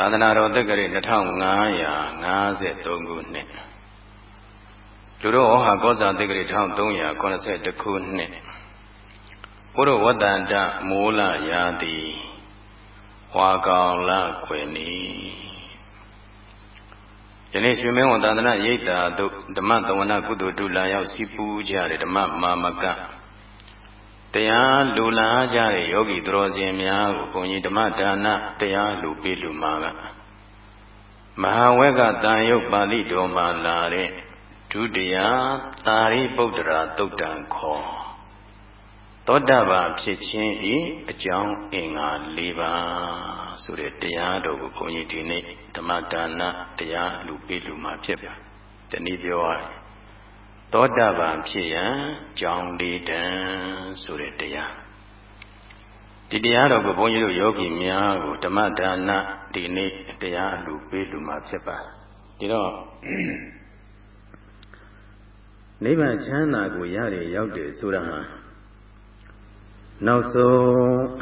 သာသနာတော်တက္ကရာ2553ခုနှစ်လူတော်ဩဟာကောဇာတက္ကရာ1382ခုနှစ်ဘုရဝတ္တန္တမိုးလရာတိဝါကောင်လခွေနီယနေ့ရွှေမင်းဝန်သာသနာရိပ်သာတို့ဓမ္မသဝနာကုသိုလ်တူလာရောက်စီပူကြတဲ့ဓမ္မမာမက တရားလူလာကြတဲ့ယောဂီသူတော်စင်များကိုဘုန်းကြီးဓမ္မဒါနတရားလူပေးလူမှာကမဟာဝက်ကတန်ရုပ်ပါဠိတော်မှာလာတဲ့ဒုတိယသာရိပုတ္တရာတုတ်တံခေါ်သောတပန်ဖြစ်ခြင်းဤအကြောင်းအင်္ဂါ၄ပါးဆိုတဲ့တရားတော်ကိုဘုန်းကြီးဒီနေ့ဓမ္မဒါနတရားလူပေးလူမှာဖြစ်ပါတနည်းပြောရရင် သောတာပန်ဖြစ်ရန်ကြောင်းလေးတန်ဆိုတဲ့တရားဒီတရားတော်ကိုဘုန်းကြီးတို့ယောဂီများကိုဓမ္မဒါနဒီနေ့တရားလူပေးလူမှာဖြစ်ပါဒီတော့နိဗ္ဗာန်ချမ်းသာကိုရတယ်ရောက်တယ်ဆိုတာဟာနောက်ဆုံး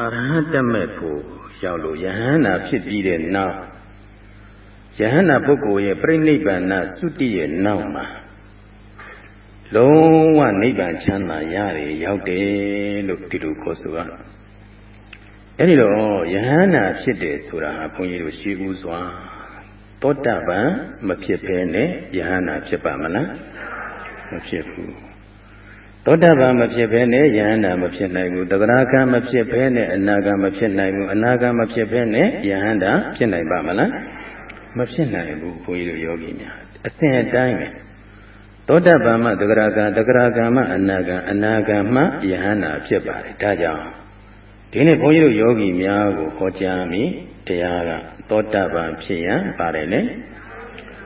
အရဟတမေဖို့ရောက်လို့ယဟန္တာဖြစ်ပြီးတဲ့နောက်ယဟန္တာပုဂ္ဂိုလ်ရဲ့ပြိဋိဘန္နသုတိရဲ့နောက်မှာ လုံးဝနိဗ္ဗာန်ချမ်းသာရတယ်ရောက်တယ်လို့ဒီလိုခေါ်ဆိုရအဲ့ဒီတော့ယဟန္တာဖြစ်တယ်ဆိုတာဟာဘုန်းကြီးတို့ရှိဘူးစွာသောတပန်မဖြစ်ဘဲနဲ့ယဟန္တာဖြစ်ပါမလားမဖြစ်ဘူးသောတပန်မဖြစ်ဘဲနဲ့ယဟန္တာမဖြစ်နိုင်ဘူးတဂရကံမဖြစ်ဘဲနဲ့အနာကံမဖြစ်နိုင်ဘူးအနာကံမဖြစ်ဘဲနဲ့ယဟန္တာဖြစ်နိုင်ပါမလားမဖြစ်နိုင်ဘူးဘုန်းကြီးတို့ယောဂီများအစဉ်အတိုင်းပဲ သောတပန်မှတဂရကံတဂရကံမှအနာကံအနာကံမှယဟန္တာဖြစ်ပါတယ်ဒါကြောင့်ဒီနေ့ဘုန်းကြီးတို့ယောဂီများကိုဟောကြားမိတရားကသောတပန်ဖြစ်ရန်ပါတယ်လေ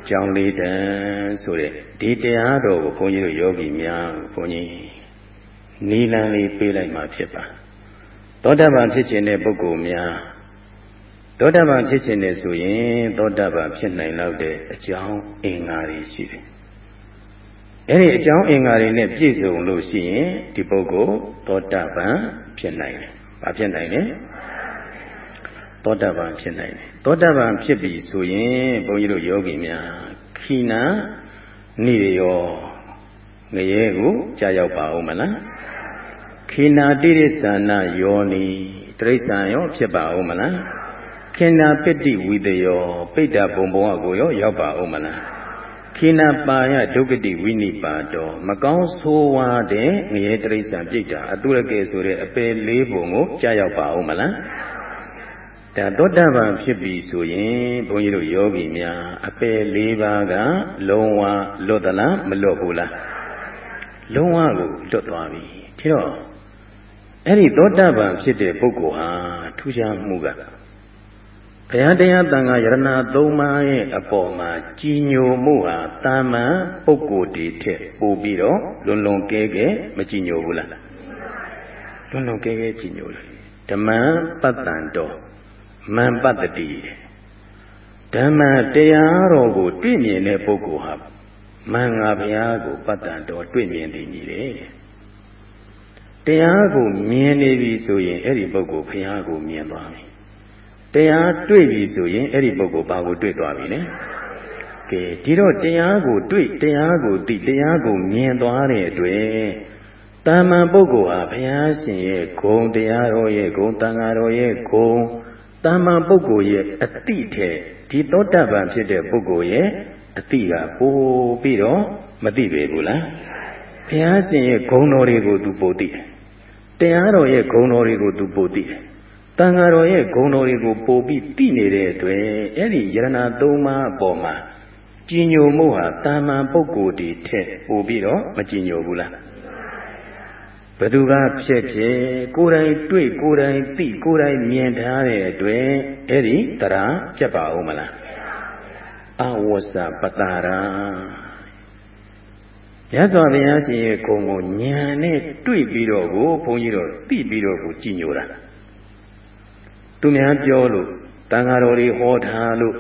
ကြောင်းလေးတန်ဆိုတဲ့ဒီတရားတော်ကိုဘုန်းကြီးတို့ယောဂီများဘုန်းကြီးနီလန်လေးပေးလိုက်မှဖြစ်ပါသောတပန်ဖြစ်ခြင်းတဲ့ပုဂ္ဂိုလ်များသောတပန်ဖြစ်ခြင်းနဲ့ဆိုရင်သောတပန်ဖြစ်နိုင်လောက်တဲ့အကြောင်းအင်္ဂါတွေရှိတယ် အဲ့ဒီအကြောင်းအင်္ဂါတွေနဲ့ပြည့်စုံလို့ရှိရင်ဒီပုဂ္ဂိုလ်သောတာပန်ဖြစ်နိုင်တယ်။ဘာဖြစ်နိုင်လဲ။သောတာပန်ဖြစ်နိုင်တယ်။သောတာပန်ဖြစ်ပြီဆိုရင်ဘုန်းကြီးတို့ယောဂီများခိနာနိရောငရဲကိုကြာရောက်ပါဦးမလား။ခိနာတိရိစ္ဆာနာယောနိတိရိစ္ဆာန်ရောဖြစ်ပါဦးမလား။ခိနာပတ္တိဝိတယောပိဋ္ဌဘုံဘုံအကိုရောရောက်ပါဦးမလား။ ခိနာပါယဒုက္ကတိဝိနိပါတော်မကောင်းဆိုးဝါးတဲ့ငရေတရိစ္ဆာန်ပြိတ္တာအတုရကေဆိုတဲ့အပယ်လေးပုံကိုကြားရောက်ပါအောင်မလားဒါသောတပန်ဖြစ်ပြီဆိုရင်ဘုန်းကြီးတို့ယောဂီများအပယ်လေးပါးကလုံးဝလွတ်သလားမလွတ်ဘူးလားလုံးဝကိုလွတ်သွားပြီဒီတော့အဲ့ဒီသောတပန်ဖြစ်တဲ့ပုဂ္ဂိုလ်ဟာထူးခြားမှုက ဘုရားတရားတန်ခါယရဏသုံးပါးရဲ့အပေါ်မှာကြည်ညိုမှုဟာတာမန်ပုဂ္ဂိုလ်တည်းထက်ပိုပြီးတော့လွန်လွန်ကဲကဲမကြည်ညိုဘူးလားလွန်လွန်ကဲကဲကြည်ညိုတယ်ဓမ္မပတ္တန်တော်မံပတ္တတိဓမ္မတရားတော်ကိုတွေ့မြင်တဲ့ပုဂ္ဂိုလ်ဟာမင်္ဂဘုရားကိုပတ္တန်တော်တွေ့မြင်သိနေတယ်တရားကိုမြင်နေပြီဆိုရင်အဲ့ဒီပုဂ္ဂိုလ်ဘုရားကိုမြင်သွားပြီ တရားတွေ့ပြီဆိုရင်အဲ့ဒီပုဂ္ဂိုလ်ဘာကိုတွေ့သွားပြီလဲကဲဒီတော့တရားကိုတွေ့တရားကိုသိတရားကိုမြင်သွားတဲ့အတွက်တာမန်ပုဂ္ဂိုလ်ဟာဘုရားရှင်ရဲ့ဂုံတရားတော်ရဲ့ဂုံတန်ဃာတော်ရဲ့ဂုံတာမန်ပုဂ္ဂိုလ်ရဲ့အတိထဲဒီသောတပန်ဖြစ်တဲ့ပုဂ္ဂိုလ်ရဲ့အတိကပိုပြီးတော့မသိပေဘူးလားဘုရားရှင်ရဲ့ဂုံတော်တွေကိုသူပိုသိတယ်တရားတော်ရဲ့ဂုံတော်တွေကိုသူပိုသိတယ်တန် ဃာတော်ရဲ့ဂုဏ်တော်တွေကိုပို့ပြီးသိနေတဲ့အတွက်အဲ့ဒီယရဏသုံးပါးအပေါ်မှာကြည်ညိုမှုဟာတာမန်ပုဂ္ဂိုလ်တည်းထက်ပို့ပြီးတော့မကြည်ညိုဘူးလားဘသူကဖြစ်ဖြစ်ကိုယ်တိုင်တွေ့ကိုယ်တိုင်သိကိုယ်တိုင်မြင်ထားတဲ့အတွက်အဲ့ဒီတရားပြတ်ပါဦးမလားအဝဇ္ဇပတာရာရသော်ဘုရားရှင်ရဲ့ဂုဏ်ကိုဉာဏ်နဲ့တွေ့ပြီးတော့ကိုဘုန်းကြီးတို့သိပြီးတော့ကိုကြည်ညိုတာ သူများပြောလို့တန်ဃာတော်တွေဟောထားလို့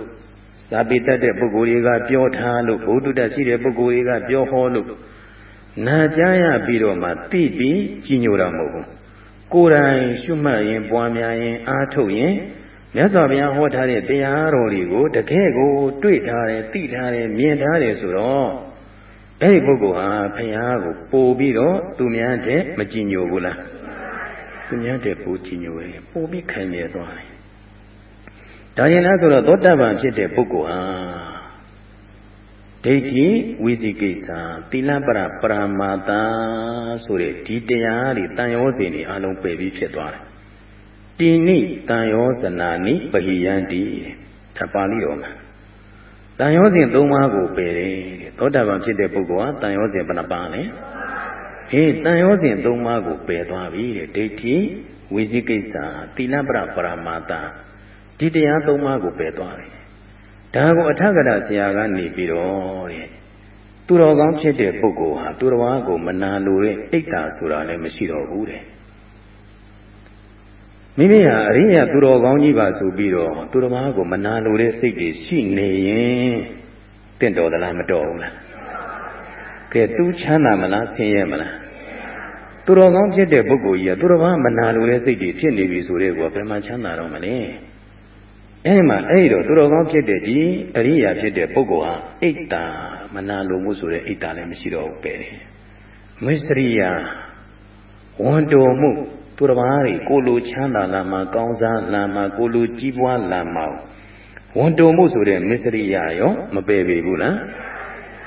ဇာပိတတ်တဲ့ပုဂ္ဂိုလ်တွေကပြောထားလို့ဘုဒ္ဓတရှိတဲ့ပုဂ္ဂိုလ်တွေကပြောဟောလို့နာကြားရပြီးတော့မှသိပြီးကြီးညိုတာမဟုတ်ဘူးကိုယ်တိုင်ရှုမှတ်ရင်ပွားများရင်အားထုတ်ရင်မြတ်စွာဘုရားဟောထားတဲ့တရားတော်တွေကိုတကယ်ကိုတွေ့ထားတယ်သိထားတယ်မြင်ထားတယ်ဆိုတော့အဲ့ဒီပုဂ္ဂိုလ်ဟာဘုရားကိုပို့ပြီးတော့သူများတဲ့မကြည်ညိုဘူးလား သူများတဲ့ပို့ကြည်ညိုတယ်ပို့ပြီးခိုင်မြဲသွားတယ်ဒါရင်လားဆိုတော့သောတပန်ဖြစ်တဲ့ပုဂ္ဂိုလ်ဟာဒိဋ္ဌိဝိသိကိစ္စသီလပရပရမာတာဆိုတဲ့ဒီတရားတွေတန်ရောစဉ်တွေအလုံးပယ်ပြီးဖြစ်သွားတယ်တိနိတန်ရောဇနာနိပဟိယန္တိဒါပါဠိတော်မှာတန်ရောစဉ်၃ပါးကိုပယ်တယ်သောတာပန်ဖြစ်တဲ့ပုဂ္ဂိုလ်ဟာတန်ရောစဉ်ဘယ်နှပါးလဲ ဟေးတန်ရောစဉ်၃ပါးကိုပယ်သွားပြီတဲ့ဒိဋ္ဌိဝိသိကိစ္စသီလပရပရမာတာဒီတရား၃ပါးကိုပယ်သွားတယ်ဒါကိုအထက်ကရာဆရာကနေပြီးတော့တဲ့သူတော်ကောင်းဖြစ်တဲ့ပုဂ္ဂိုလ်ဟာသူတော်ဘာကိုမနာလိုတဲ့အိတ်တာဆိုတာလည်းမရှိတော့ဘူးတဲ့မိမိဟာအရိယာသူတော်ကောင်းကြီးပါဆိုပြီးတော့သူတော်ဘာကိုမနာလိုတဲ့စိတ်တွေရှိနေရင်တင့်တော်သလားမတော်ဘူးလားကဲသူချမ်းသာမလားဆင်းရဲမလား သူတော်ကောင်းဖြစ်တဲ့ပုဂ္ဂိုလ်ကြီးကသူတော်ဘာမနာလိုတဲ့စိတ်တွေဖြစ်နေပြီဆိုတဲ့ကောဘယ်မှာချမ်းသာတော့မလဲအဲဒီမှာအဲ့တော့သူတော်ကောင်းဖြစ်တဲ့ဒီအရိယာဖြစ်တဲ့ပုဂ္ဂိုလ်ဟာအိတ်တာမနာလိုမှုဆိုတဲ့အိတ်တာလည်းမရှိတော့ဘူးပဲမစ္စရိယဝန်တော်မှုသူတော်ဘာတွေကိုလိုချမ်းသာလာမှာကောင်းစားလာမှာကိုလိုကြီးပွားလာမှာဝန်တော်မှုဆိုတဲ့မစ္စရိယရော မပယ်ပေဘူးလား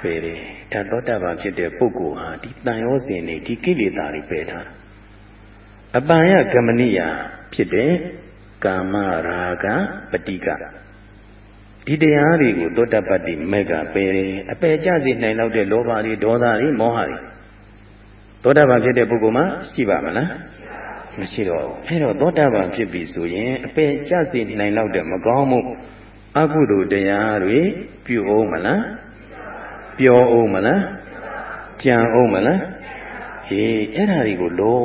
ပယ်တယ် ဒါသောတာပန်ဖြစ်တဲ့ပုဂ္ဂိုလ်ဟာဒီတန်ရောစဉ်နေဒီကိလေသာတွေပယ်ထားအပံယကမဏိယဖြစ်တဲ့ကာမရာဂပတိကဒီတရားတွေကိုသောတပတ္တိမေကပယ်တယ်အပယ်ကြစေနိုင်တော့တဲ့လောဘတွေဒေါသတွေမောဟတွေသောတပန်ဖြစ်တဲ့ပုဂ္ဂိုလ်မှာရှိပါမလားမရှိတော့ဘူးအဲတော့သောတာပန်ဖြစ်ပြီဆိုရင်အပယ်ကြစေနိုင်တော့တဲ့မကောင်းမှုအကုသိုလ်တရားတွေပြုအောင်မလား ပြောအောင်မလားကြံအောင်မလားဟေးအဲ့ဒါတွေကိုလုံး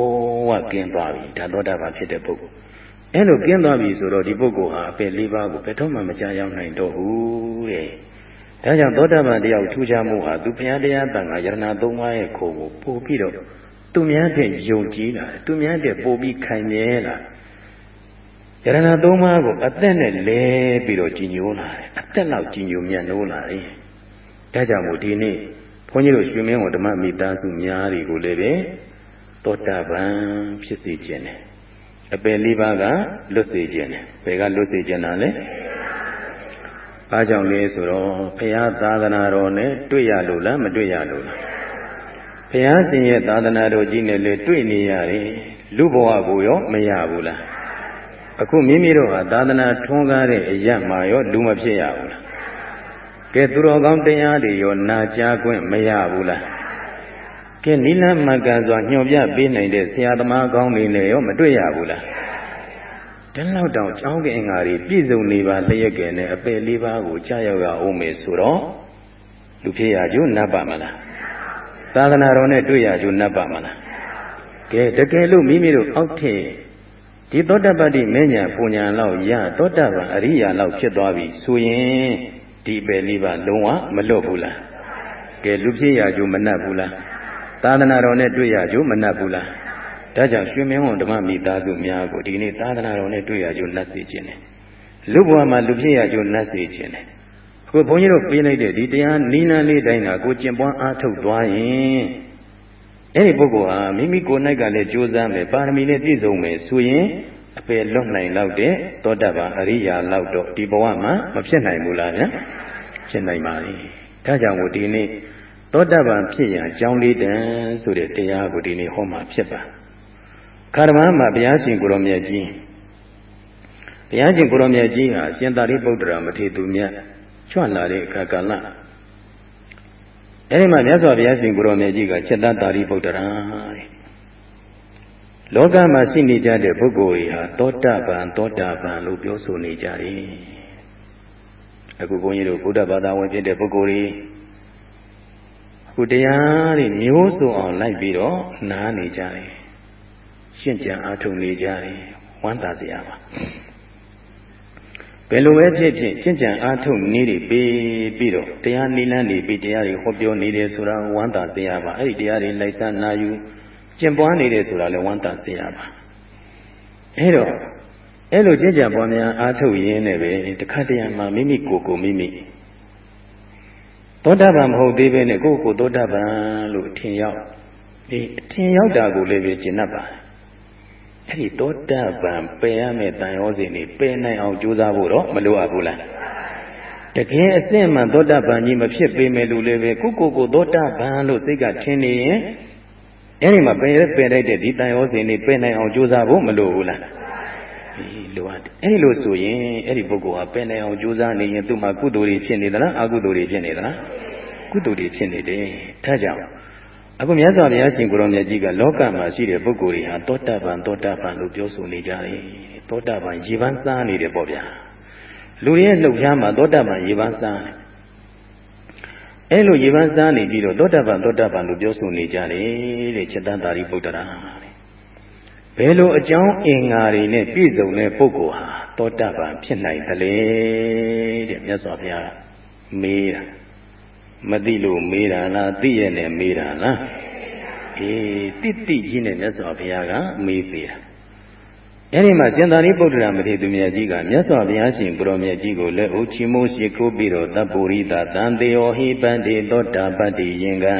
ဝကင်းသွားပြီဒါသောတာပန်ဖြစ်တဲ့ပုဂ္ဂိုလ်အဲ့လိုကင်းသွားပြီဆိုတော့ဒီပုဂ္ဂိုလ်ဟာအပယ်လေးပါးကိုဘယ်တော့မှမကြားရောက်နိုင်တော့ဘူးတဲ့။ဒါကြောင့်သောတာပန်တယောက်ထူးခြားမှုဟာသူဘုရားတရားတန်ခါယရဏသုံးပါးရဲ့ခိုးကိုပို့ပြီးတော့သူများတဲ့ယုံကြည်လာသူများတဲ့ပို့ပြီးခိုင်မြဲလာယရဏသုံးပါးကိုအသက်နဲ့လဲပြီးတော့ကြည်ညိုလာတယ်အသက်လောက်ကြည်ညိုမြတ်နိုးလာတယ်။ ဒါကြောင့်မို့ဒီနေ့ဘုန်းကြီးတို့ရွှေမင်းဝဓမ္မမိသားစုများတွေကိုလည်းပဲသောတာပန်ဖြစ်စေခြင်းတယ်အပယ်လေးပါးကလွတ်စေခြင်းတယ်ဘယ်ကလွတ်စေခြင်းတာလဲဘာကြောင့်လဲဆိုတော့ဘုရားသာသနာတော်နဲ့တွေ့ရလို့လားမတွေ့ရလို့လားဘုရားရှင်ရဲ့သာသနာတော်ကြီးနဲ့လေတွေ့နေရတယ်လူဘဝကိုရောမရဘူးလားအခုမိမိတို့ဟာသာသနာထွန်းကားတဲ့အရမှာရောလူမဖြစ်ရဘူးလား ကဲသူတော်ကောင်းတရားတွေရောနာကြားခွင့်မရဘူးလားကဲနိလမကံစွာညွှန်ပြပေးနိုင်တဲ့ဆရာသမားကောင်းတွေနဲ့ရောမတွေ့ရဘူးလားတလောက်တောင်ကျောင်းကင်္ဂါတွေပြည့်စုံနေပါလျက်ကဲနဲ့အပယ်လေးပါးကိုကြားရောက်ရအောင်မယ်ဆိုတော့လူဖြစ်ရကြနတ်ပါမလားသာသနာတော်နဲ့တွေ့ရကြနတ်ပါမလားကဲတကယ်လို့မိမိတို့အောက်ထည့်ဒီသောတပတ္တိမဉ္ဇဉ်ပူညာလောက်ရသောတပန်အရိယာလောက်ဖြစ်သွားပြီဆိုရင် ဒီပယ်လေးပါလုံးဝမလွတ်ဘူးလားကဲလူဖြစ်ရကြမနှက်ဘူးလားသာသနာတော်နဲ့တွေ့ရကြမနှက်ဘူးလားဒါကြောင့်ရွှေမင်းဝန်ဓမ္မမိသားစုများကိုဒီနေ့သာသနာတော်နဲ့တွေ့ရကြနှက်စေခြင်းတယ်လူဘဝမှာလူဖြစ်ရကြနှက်စေခြင်းတယ်အခုဘုန်းကြီးတို့ပြေးလိုက်တဲ့ဒီတရားနိလန်းလေးတိုင်းကကိုကျင့်ပွားအားထုတ်သွားရင်အဲ့ဒီပုဂ္ဂိုလ်ဟာမိမိကိုယ်၌ကလည်းကြိုးစားမယ်ပါရမီနဲ့ပြည့်စုံမယ်ဆိုရင်အပ ယ်လွတ်နိုင်လောက်တဲ့သောတပန်အရိယာလောက်တော့ဒီဘဝမှာမဖြစ်နိုင်ဘူးလားဗျာဖြစ်နိုင်ပါလေဒါကြောင့်မို့ဒီနေ့သောတပန်ဖြစ်ရန်အကြောင်းလေးတန်ဆိုတဲ့တရားကိုဒီနေ့ဟောမှာဖြစ်ပါခါရမမှာဘုရားရှင်ကိုရောမြတ်ကြီးဘုရားရှင်ကိုရောမြတ်ကြီးဟာရှင်သာရိပုတ္တရာမထေရသူမြတ်ချွတ်လာတဲ့အခါကာလအဲဒီမှာမြတ်စွာဘုရားရှင်ကိုရောမြတ်ကြီးကချက်သားသာရိပုတ္တရာတဲ့ လောကမှာရှိနေကြတဲ့ပုဂ္ဂိုလ်တွေဟာသောတာပန်သောတာပန်လို့ပြောဆိုနေကြတယ်အခုဘုန်းကြီးတို့ဘုဒ္ဓဘာသာဝင်ဖြစ်တဲ့ပုဂ္ဂိုလ်တွေခုတရားတွေမျိုးစုံအောင်လိုက်ပြီးတော့နားနေကြတယ်ရှင်းကြံအားထုတ်နေကြတယ်ဝမ်းသာစရာပါဘယ်လိုပဲဖြစ်ဖြစ်ရှင်းကြံအားထုတ်နေတွေပြီးပြီးတော့တရားနိလန်းနေပြီးတရားတွေဟောပြောနေတယ်ဆိုတာဝမ်းသာစရာပါအဲ့ဒီတရားတွေလိုက်စားနာယူ ကျင့်ပွားနေတယ်ဆိုတာလည်းဝမ်းသာစရာပါအဲ့တော့အဲ့လိုကျင့်ကြံပွားများအားထုတ်ရင်းနဲ့ပဲတခါတရံမှာမိမိကိုယ်ကိုမိမိသောတာပန်မဟုတ်သေးပဲနဲ့ကိုယ့်ကိုယ်သောတာပန်လို့အထင်ရောက်ဒီအထင်ရောက်တာကိုလည်းပဲကျင့်တတ်ပါတယ်အဲ့ဒီသောတာပန်ပယ်ရမယ့်တန်ရောစဉ်နေပယ်နိုင်အောင်ကြိုးစားဖို့တော့မလိုအပ်ဘူးလားတကယ်အစစ်မှန်သောတာပန်ကြီးမဖြစ်ပေမဲ့လို့လည်းပဲကိုကိုကိုသောတာပန်လို့စိတ်ကထင်နေရင် အဲ့ဒီမှာပယ်ပယ်လိုက်တဲ့ဒီတန်ရောစဉ်နေပယ်နိုင်အောင်ကြိုးစားဖို့မလိုဘူးလားဒီလိုအပ်တယ်အဲ့ဒီလိုဆိုရင်အဲ့ဒီပုဂ္ဂိုလ်ဟာပယ်နိုင်အောင်ကြိုးစားနေရင်သူ့မှာကုသိုလ်တွေဖြစ်နေသလားအကုသိုလ်တွေဖြစ်နေသလားကုသိုလ်တွေဖြစ်နေတယ်ဒါကြောင့်အခုမြတ်စွာဘုရားရှင်ကိုရောမြတ်ကြီးကလောကမှာရှိတဲ့ပုဂ္ဂိုလ်တွေဟာသောတာပန်သောတာပန်လို့ပြောဆိုနေကြတယ်သောတာပန်ရေပန်းစားနေတယ်ပေါ့ဗျာလူရဲ့လှုပ်ရှားမှာသောတာပန်ရေပန်းစားတယ် အဲ့လိုရေပန်းစားနေပြီးတော့သောတာပန်သောတာပန်လို့ပြောဆိုနေကြတယ်တဲ့ချက်တန်တာရိပုတ္တရာဘယ်လိုအကြောင်းအင်္ဂါတွေနဲ့ပြည့်စုံတဲ့ပုဂ္ဂိုလ်ဟာသောတာပန်ဖြစ်နိုင်သလဲတဲ့မြတ်စွာဘုရားမေးတာမသိလို့မေးတာလားသိရနဲ့မေးတာလားအေးတိတိကြီးနဲ့မြတ်စွာဘုရားကမေးသေးတာ အဲဒီမှာစင်္သာရိပုတ္တရာမထေရသူမြတ်ကြီးကမြတ်စွာဘုရားရှင်ကိုရောမြတ်ကြီးကိုလက်ဦးချီမိုးရှိခိုးပြီးတော့တပ်ပုရိသတန်တေယောဟိပန္တိသောတာပတ္တိယင်္ဂံ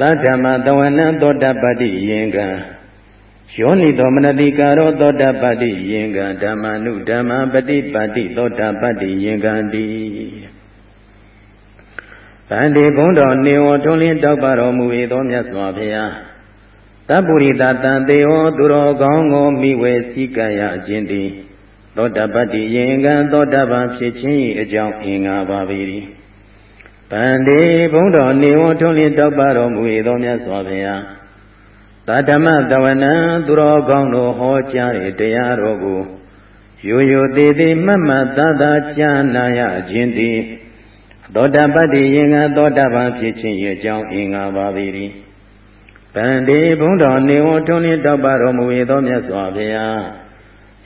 သတ္တမသဝနံသောတာပတ္တိယင်္ဂံယောနိသောမနတိကာရောသောတာပတ္တိယင်္ဂံဓမ္မနုဓမ္မပฏิပတ္တိသောတာပတ္တိယင်္ဂံတိဗန္တိဘုံတော်နေဝထုံးလင်းတောက်ပါတော်မူ၏သောမြတ်စွာဘုရား တပုရိသတံတေဝသူတော်ကောင်းကိုမိဝဲစည်းကရခြင်းသည်သောတပတ္တိယင်ကံသောတပန်ဖြစ်ခြင်း၏အကြောင်းအင်္ဂါပါပေ၏ဗန္တိဘုံတော်နေဝထုံးလင်းတောက်ပါတော်မူ၏သောမြတ်စွာဘုရားသာဓမ္မတဝနံသူတော်ကောင်းတို့ဟောကြားတဲ့တရားတော်ကိုရိုးရိုးသေးသေးမှတ်မှတ်သာသာကြားနာရခြင်းသည်သောတာပတ္တိယင်္ဂသောတာပန်ဖြစ်ခြင်းရဲ့အကြောင်းအင်္ဂါပါပေ၏ ဗန္တိဘုံတော်နေဝထုံးလင်းတောက်ပါတော်မူ၏သောမြတ်စွာဘုရား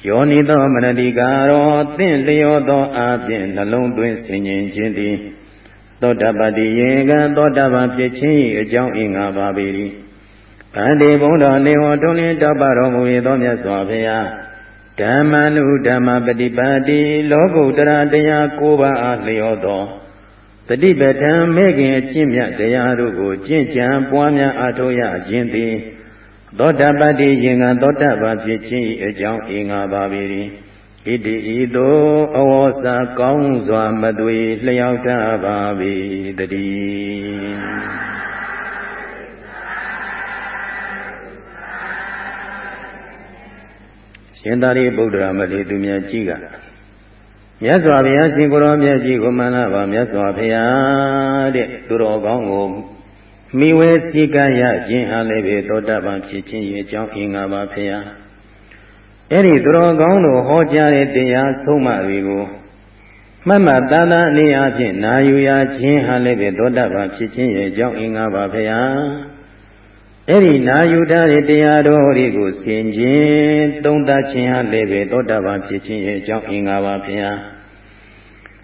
ယောနိသောမရတိကာရောသင့်လျောသောအာဖြင့်နှလုံးသွင်းဆင်ញင်ခြင်းသည်သောတာပတ္တိယင်္ဂသောတာပန်ဖြစ်ခြင်း၏အကြောင်းအင်္ဂါပါပေ၏ဗန္တိဘုံတော်နေဝထုံးလင်းတောက်ပါတော်မူ၏သောမြတ်စွာဘုရားဓမ္မနုဓမ္မပฏิပါတိလောကုတ္တရာတရား၉ပါးအားလျောသော တတိပဌံမေခင်အကျင့်မြတ်တရားတို့ကိုကျင့်ကြံပွားများအားထုတ်ရခြင်းသည်သောတာပတ္တိယင်္ဂသောတာပန်ဖြစ်ခြင်း၏အကြောင်းအင်္ဂါပါပေ၏ဣတိဤသို့အဝေါစာကောင်းစွာမသွေလျောက်တပါပေတည်းရှင်သာရိပုတ္တရာမထေရသူမြတ်ကြီးက မြတ်စွာဘုရားရှင်ကိုရောမြတ်ကြီးကိုမှန်လားပါမြတ်စွာဘုရားတဲ့သူတော်ကောင်းကိုမိဝဲစည်းကမ်းရခြင်းဟာလည်းပဲသောတာပန်ဖြစ်ခြင်းရဲ့အကြောင်းအင်္ဂါပါဘုရားအဲ့ဒီသူတော်ကောင်းတို့ဟောကြားတဲ့တရားဆုံးမတွေကိုမှတ်မှတ်သားသားအနေအချင်းနာယူရခြင်းဟာလည်းပဲသောတာပန်ဖြစ်ခြင်းရဲ့အကြောင်းအင်္ဂါပါဘုရား အဲ့ဒီနာယူထားတဲ့တရားတော်တွေကိုဆင်ခြင်သုံးသပ်ခြင်းဟာလည်းပဲသောတာပန်ဖြစ်ခြင်းရဲ့အကြောင်းအင်္ဂါပါဘုရား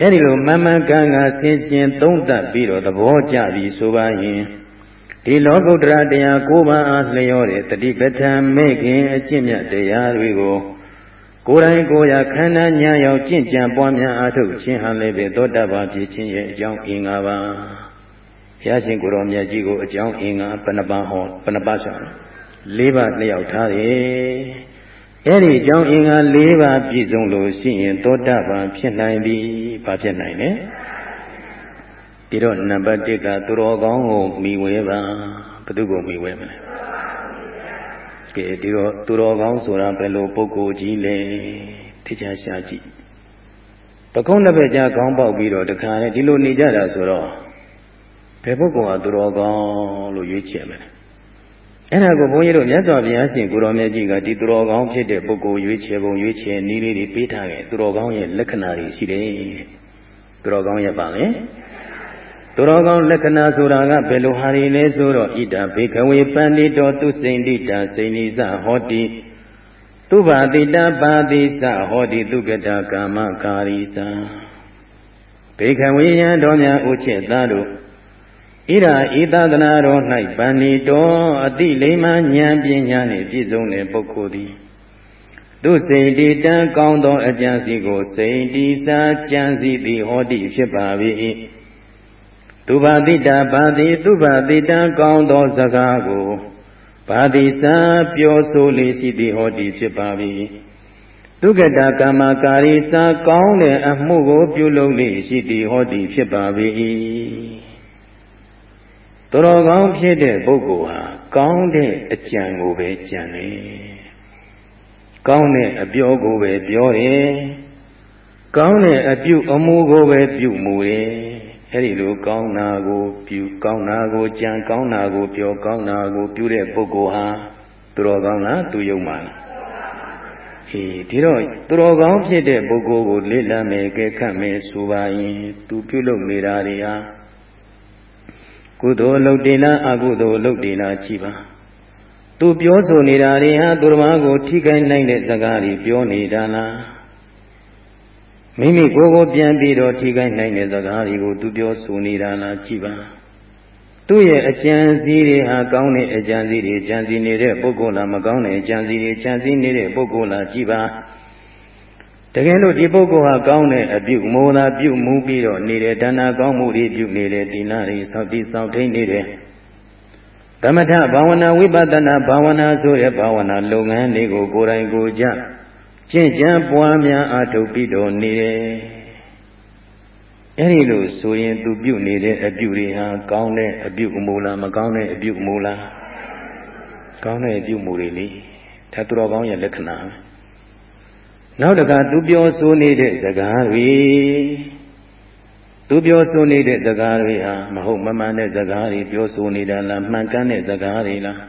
အဲ့ဒီလိုမမှန်ကန်ကဆင်ခြင်သုံးသပ်ပြီးတော့သဘောကျပြီးဆိုပါရင်ဒီလောကုတ္တရာတရား၉ပါးအားလျောတဲ့တတိပဋ္ဌာန်မေခင်အကျင့်မြတ်တရားတွေကိုကိုယ်တိုင်ကိုယ်ရခန္ဓာညာရောက်ကျင့်ကြံပွားများအားထုတ်ခြင်းဟာလည်းပဲသောတာပန်ဖြစ်ခြင်းရဲ့အကြောင်းအင်္ဂါပါ ဘုရားရှင်ကိုရောမြတ်ကြီးကိုအကြောင်းအင်္ဂါဘယ်နှပါဟောဘယ်နှပါဆို၄ပါးလျှောက်ထားတယ်အဲ့ဒီအကြောင်းအင်္ဂါ၄ပါးပြည့်စုံလို့ရှိရင်သောတာပန်ဖြစ်နိုင်ပြီဘာဖြစ်နိုင်လဲဒီတော့နံပါတ်1ကသူတော်ကောင်းကိုမိဝဲပါဘသူကိုမိဝဲမလဲကဲဒီတော့သူတော်ကောင်းဆိုတာဘယ်လိုပုဂ္ဂိုလ်ကြီးလဲသိချာရှာကြည့်ပကုံးတစ်ဖက်ကြားခေါင်းပေါက်ပြီးတော့တခါလေဒီလိုနေကြတာဆိုတော့ ဘယ်ပုဂ္ဂိုလ်ဟာသူတော်ကောင်းလို့ရွေးချယ်မလဲအဲ့ဒါကိုဘုန်းကြီးတို့မြတ်စွာဘုရားရှင်ကိုရောမြတ်ကြီးကဒီသူတော်ကောင်းဖြစ်တဲ့ပုဂ္ဂိုလ်ရွေးချယ်ပုံရွေးချယ်နည်းလေးတွေပေးထားတယ်သူတော်ကောင်းရဲ့လက္ခဏာတွေရှိတယ်သူတော်ကောင်းရဲ့ပါလေသူတော်ကောင်းလက္ခဏာဆိုတာကဘယ်လိုဟာတွေလဲဆိုတော့ဣဒ္ဓဘေခဝေပန္တိတောသူစိန်တိတာစိန်နိသဟောတိသူဘာတိတပါတိသဟောတိသူကတကာမကာရိသဘေခဝေယံတော်များဥချက်သားတို့ ဣရာဤသဒနာတော်၌ပန္နိတောအတိလိမ္မာဉာဏ်ပညာနှင့်ပြည့်စုံတဲ့ပုဂ္ဂိုလ်သည်သူစိတ်တည်တန်းကောင်းသောအကြံစီကိုစိတ်တည်စာကြံစီသည်ဟောတိဖြစ်ပါ၏သူဘာတိတာဘာတိသူဘာတိတန်းကောင်းသောစကားကိုဘာတိစာပြောဆိုလေရှိသည်ဟောတိဖြစ်ပါ၏ဒုက္ကတာကာမကာရီစာကောင်းတဲ့အမှုကိုပြုလုပ်လေရှိသည်ဟောတိဖြစ်ပါ၏ တော်တော်ကောင်းဖြစ်တဲ့ပုဂ္ဂိုလ်ဟာကောင်းတဲ့အကြံကိုပဲကြံတယ်ကောင်းတဲ့အပြောကိုပဲပြောတယ်ကောင်းတဲ့အပြုအမူကိုပဲပြုမူတယ်အဲ့ဒီလိုကောင်းတာကိုပြုကောင်းတာကိုကြံကောင်းတာကိုပြောကောင်းတာကိုပြုတဲ့ပုဂ္ဂိုလ်ဟာသူတော်ကောင်းလားသူယုံပါလားဟေးဒီတော့သူတော်ကောင်းဖြစ်တဲ့ပုဂ္ဂိုလ်ကိုလေ့လာမယ်ကဲခတ်မယ်ဆိုပါရင် သူပြုလုပ်နေတာတွေဟာ ကုသိုလ်လုပ်တယ်လားအကုသိုလ်လုပ်တယ်လားကြည့်ပါသူပြောဆိုနေတာတွေဟာသူတော်ဘာကိုထိခိုက်နိုင်တဲ့စကားတွေပြောနေတာလားမိမိကိုယ်ကိုပြန်ပြီးတော့ထိခိုက်နိုင်တဲ့စကားတွေကိုသူပြောဆိုနေတာလားကြည့်ပါသူ့ရဲ့အကြံစီတွေဟာကောင်းတဲ့အကြံစီတွေကြံစီနေတဲ့ပုဂ္ဂိုလ်လားမကောင်းတဲ့အကြံစီတွေကြံစီနေတဲ့ပုဂ္ဂိုလ်လားကြည့်ပါ တကယ်လို့ဒီပုဂ္ဂိုလ်ဟာကောင်းတဲ့အပြုမိုးသာပြုမူပြီးတော့နေတဲ့ဒါနာကောင်းမှုတွေပြုနေတယ်ဒီနာတွေဆောက်တည်ဆောက်ထိန်နေတယ်သမထဘာဝနာဝိပဿနာဘာဝနာဆိုတဲ့ဘာဝနာလုပ်ငန်းတွေကိုကိုယ်တိုင်ကိုယ်ကြကျင့်ကြံပွားများအားထုတ်ပြီးတော့နေတယ်အဲဒီလိုဆိုရင်သူပြုနေတဲ့အပြုတွေဟာကောင်းတဲ့အပြုအမူလားမကောင်းတဲ့အပြုအမူလားကောင်းတဲ့အပြုအမူတွေလေဒါသူတော်ကောင်းရဲ့လက္ခဏာပဲ နောက်တခါသူပြောဆိုနေတဲ့စကားတွေသူပြောဆိုနေတဲ့စကားတွေဟာမဟုတ်မမှန်တဲ့စကားတွေပြောဆိုနေတာလားမှန်ကန်တဲ့စကားတွေလား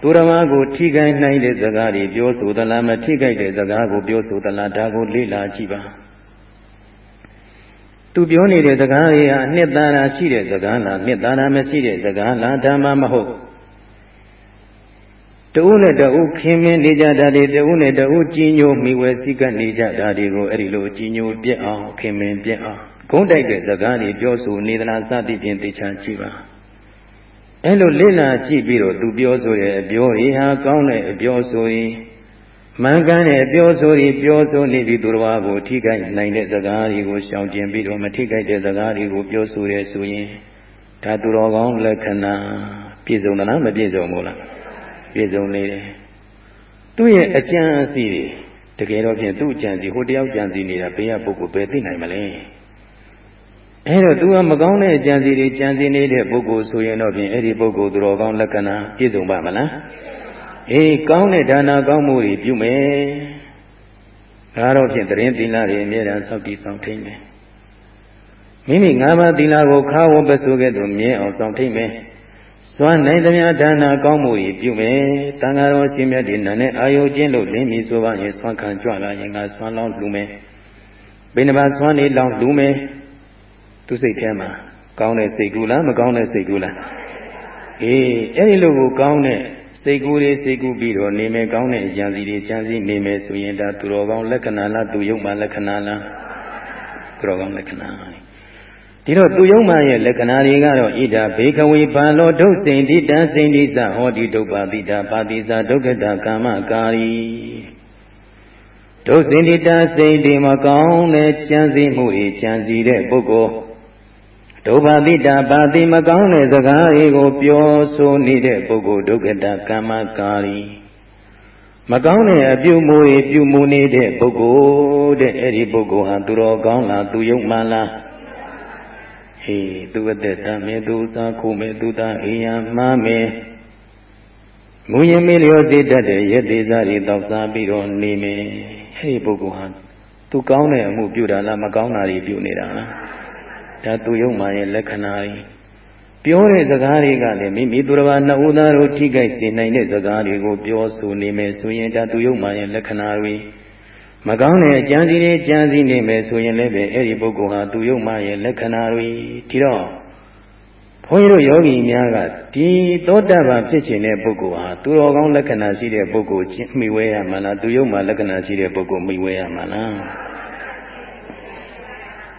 သူတော်ဘာကိုထိခိုက်နိုင်တဲ့စကားတွေပြောဆိုသလားမထိခိုက်တဲ့စကားကိုပြောဆိုသလားဒါကိုလေ့လာကြည့်ပါသူပြောနေတဲ့စကားတွေဟာအနှစ်သာရရှိတဲ့စကားလားနှစ်သာရမရှိတဲ့စကားလားဒါမှမဟုတ် တဦးနဲ့တဦးခင်မင်းနေကြတာတွေတဦးနဲ့တဦးကြီးညိုမိဝဲစည်းကပ်နေကြတာတွေကိုအဲ့ဒီလိုကြီးညိုပြက်အောင်ခင်မင်းပြက်အောင်ဂုံးတိုက်တဲ့စကားတွေပြောဆိုနေသလားစသည်ဖြင့်သိချာကြည့်ပါအဲ့လိုလေ့လာကြည့်ပြီးတော့သူပြောဆိုတဲ့အပြောတွေဟာကောင်းတဲ့အပြောဆိုရင်မှန်ကန်တဲ့အပြောဆိုတွေပြောဆိုနေပြီးသူတော်ဘာကိုထိခိုက်နိုင်တဲ့စကားတွေကိုရှောင်ကျဉ်ပြီးတော့မထိခိုက်တဲ့စကားတွေကိုပြောဆိုရဲဆိုရင်ဒါသူတော်ကောင်းလက္ခဏာပြည့်စုံသလားမပြည့်စုံဘူးလား ပြည့်စုံနေတယ်သူ့ရဲ့အကြံအစီတွေတကယ်တော့ဖြင့်သူ့အကြံစီဟိုတယောက်ကြံစီနေတာဘေးကပုဂ္ဂိုလ်ပဲသိနိုင်မလဲအဲတော့ तू ကမကောင်းတဲ့အကြံစီတွေကြံစီနေတဲ့ပုဂ္ဂိုလ်ဆိုရင်တော့ဖြင့်အဲ့ဒီပုဂ္ဂိုလ်သူတော်ကောင်းလက္ခဏာပြည့်စုံပါမလားအေးကောင်းတဲ့ဒါနာကောင်းမှုတွေပြုမယ်ဒါတော့ဖြင့်တရင်သီလတွေအမြဲတမ်းစောင့်တည်ဆောင်ထိန်မယ်မိမိငါးပါးသီလကိုခါဝပစုကဲ့သို့မြဲအောင်ဆောင်ထိန်မယ် စွမ်းနိုင်သမျှဒါနာကောင်းမှုတွေပြုမယ်တန်ဃာတော်ရှင်မြတ်ဒီနာနဲ့အာယုကျင့်လို့လင်းပြီဆိုပါရင်စွမ်းခံကြွလာရင်ငါစွမ်းလောင်းလှူမယ်ဘယ်နှပါစွမ်းနေလောင်းလှူမယ်သူစိတ်ထဲမှာကောင်းတဲ့စိတ်ကူလားမကောင်းတဲ့စိတ်ကူလားအေးအဲ့ဒီလိုကိုကောင်းတဲ့စိတ်ကူးလေးစိတ်ကူးပြီးတော့နေမယ်ကောင်းတဲ့အကြံစီတွေကြံစီနေမယ်ဆိုရင်ဒါသူတော်ကောင်းလက္ခဏာလားသူယုံမှလက္ခဏာလားသူတော်ကောင်းလက္ခဏာ ဒီတော့သူယုံမှရဲ့လက္ခဏာတွေကတော့ဣဒာဘေကဝေဘာလောဒုစိန်တိတံစိန်တိသဟောတိဒုပ္ပတိတာပါတိသာဒုက္ခတာကာမကာရီဒုစိန်တိတံစိန်တိမကောင်းတဲ့ကြံစည်မှုတွေကြံစည်တဲ့ပုဂ္ဂိုလ်ဒုဗ္ဗတိတာပါတိမကောင်းတဲ့စကားတွေကိုပြောဆိုနေတဲ့ပုဂ္ဂိုလ်ဒုက္ခတာကာမကာရီမကောင်းတဲ့အပြုမူတွေပြုမူနေတဲ့ပုဂ္ဂိုလ်တဲ့အဲ့ဒီပုဂ္ဂိုလ်ဟာသူတော်ကောင်းလားသူယုံမှန်လား ဟေးသူအသက်တမေသူစားခုမေသူသားအိယံမှားမေမူရင်မေလျောသိတတ်တဲ့ယတိစားတွေတောက်စားပြီးတော့နေမယ်ဟေးပုဂ္ဂိုလ်ဟာသူကောင်းတဲ့အမှုပြုတာလားမကောင်းတာတွေပြုနေတာလားဒါသူယုံမှရဲ့လက္ခဏာတွေပြောတဲ့စကားတွေကလည်းမိမိသူတစ်ပါးနှစ်ဦးသားတို့ထိခိုက်စေနိုင်တဲ့စကားတွေကိုပြောဆိုနေမယ်ဆိုရင်ဒါသူယုံမှရဲ့လက္ခဏာတွေ မကောင်းတဲ့အကြံစီတွေကြံစီနေမယ်ဆိုရင်လည်းပဲအဲ့ဒီပုဂ္ဂိုလ်ဟာသူယုံမှရဲ့လက္ခဏာတွေဒီတော့ဘုန်းကြီးတို့ယောဂီများကဒီသောတပန်ဖြစ်ခြင်းတဲ့ပုဂ္ဂိုလ်ဟာသူတော်ကောင်းလက္ခဏာရှိတဲ့ပုဂ္ဂိုလ်မိဝဲရမှာလားသူယုံမှလက္ခဏာရှိတဲ့ပုဂ္ဂိုလ်မိဝဲရမှာလား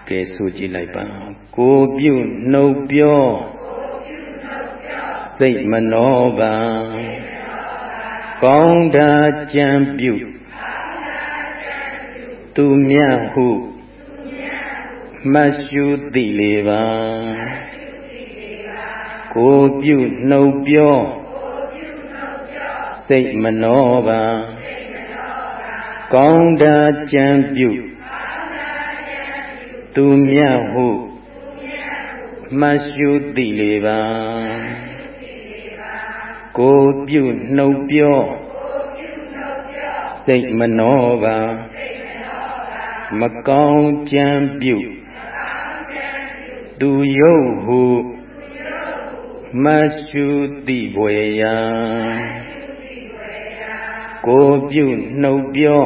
ကဲဆိုကြည့်လိုက်ပါကိုပြုနှုတ်ပြောစိတ်မနှောပါကောင်းတာကြံပြု သူမြတ်ဟုမှတ်ရှုသိလေပါကိုပြုနှုတ်ပြောစိတ်မနှောပါကောင်းတာကြံပြုသူမြတ်ဟုမှတ်ရှုသိလေပါကိုပြုနှုတ်ပြောစိတ်မနှောပါ မကောင်းကြံပြုသူယုတ်ဟုမှတ်ရှုသိပွေရာကိုပြုနှုတ်ပြော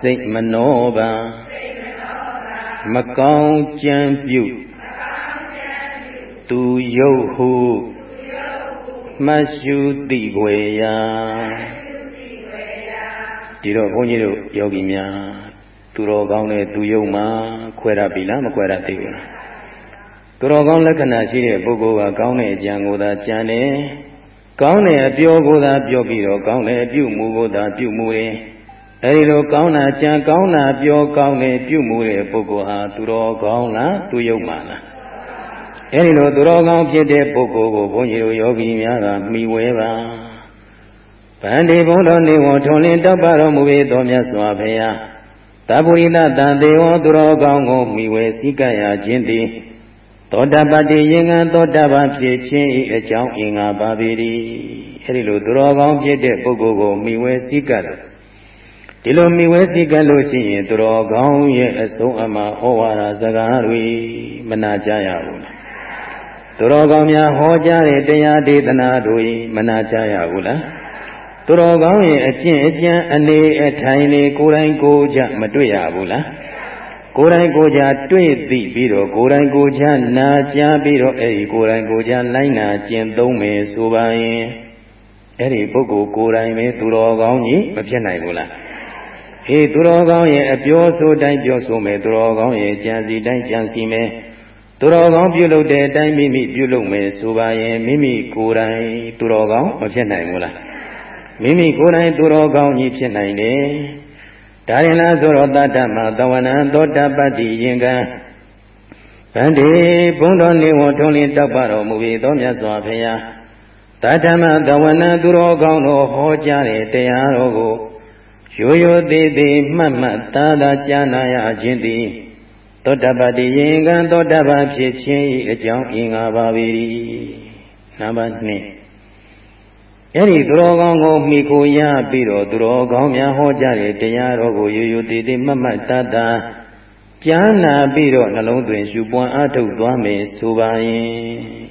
စိတ်မနှောပါမကောင်းကြံပြုသူယုတ်ဟုမှတ်ရှုသိပွေရာ ဒီတော့ဘုန်းကြီးတို့ယောဂီများသူတော်ကောင်းတဲ့သူယုတ်မှာခွဲရပြီလားမခွဲရသေးဘူးသူတော်ကောင်းလက္ခဏာရှိတဲ့ပုဂ္ဂိုလ်ကကောင်းတဲ့အကြံကိုသာကြံတယ်ကောင်းတဲ့အပြောကိုသာပြောပြီးတော့ကောင်းတဲ့အပြုမှုကိုသာပြုမှုတယ်အဲဒီလိုကောင်းတာကြံကောင်းတာပြောကောင်းတဲ့ပြုမှုတဲ့ပုဂ္ဂိုလ်ဟာသူတော်ကောင်းလားသူယုတ်မှာလားအဲဒီလိုသူတော်ကောင်းဖြစ်တဲ့ပုဂ္ဂိုလ်ကိုဘုန်းကြီးတို့ယောဂီများကမိဝဲပါ ဗန္ဒီဘုံတော်နေဝထွန်လင်းတောက်ပါတော်မူ၏တော်မြတ်စွာဘုရားသဗ္ဗုရိသတန်တေဝသူတော်ကောင်းကိုမိဝဲစည်းကပ်ရခြင်းသည်သောတပတ္တိယင်္ဂံသောတပန်ဖြစ်ခြင်း၏အကြောင်းအင်္ဂါပါပေ၏အဲဒီလိုသူတော်ကောင်းဖြစ်တဲ့ပုဂ္ဂိုလ်ကိုမိဝဲစည်းကပ်တယ်ဒီလိုမိဝဲစည်းကပ်လို့ရှိရင်သူတော်ကောင်းရဲ့အဆုံးအမဟောဝါဒစကားတွေမနာကြရဘူးလားသူတော်ကောင်းများဟောကြားတဲ့တရားဒေသနာတွေမနာကြရဘူးလား သူတော်ကောင်းရဲ့အကျင့်အကြံအနေအထိုင်လေးကိုယ်တိုင်ကိုယ်ကြမတွေ့ရဘူးလားကိုယ်တိုင်ကိုယ်ကြတွေ့သိပြီးတော့ကိုယ်တိုင်ကိုယ်ကြနာကြားပြီးတော့အဲ့ဒီကိုယ်တိုင်ကိုယ်ကြလိုက်နာကျင့်သုံးမယ်ဆိုပါရင်အဲ့ဒီပုဂ္ဂိုလ်ကိုယ်တိုင်ပဲသူတော်ကောင်းကြီးမဖြစ်နိုင်ဘူးလားဟေးသူတော်ကောင်းရဲ့အပြောဆိုတိုင်းပြောဆိုမယ်သူတော်ကောင်းရဲ့ကြံစီတိုင်းကြံစီမယ်သူတော်ကောင်းပြုလုပ်တဲ့အတိုင်းမိမိပြုလုပ်မယ်ဆိုပါရင်မိမိကိုယ်တိုင်သူတော်ကောင်းမဖြစ်နိုင်ဘူးလား မိမိကိုယ်တိုင်သူတော်ကောင်းကြီးဖြစ်နိုင်တယ်ဒါရင်လားဆိုတော့တတ္တမသဝနံသောတပတ္တိယင်္ဂံဗန္တိဘုံတော်နေဝထုံးလင်းတောက်ပါတော်မူ၏သောမြတ်စွာဘုရားတတ္တမသဝနံသူတော်ကောင်းတော်ဟောကြားတဲ့တရားတော်ကိုရိုးရိုးသေးသေးမှတ်မှတ်သားသာကြားနာရခြင်းသည်သောတပတ္တိယင်္ဂံသောတပန်ဖြစ်ခြင်း၏အကြောင်းအင်္ဂါပါပေ၏နံပါတ်2 အဲ့ဒီသူတော်ကောင်းကိုမိကိုရပြီးတော့သူတော်ကောင်းများဟောကြားတဲ့တရားတော်ကိုရိုးရိုးသေးသေးမှတ်မှတ်တတ်တာကြားနာပြီးတော့နှလုံးသွင်းရှုပွားအားထုတ်သွားမယ်ဆိုပါရင်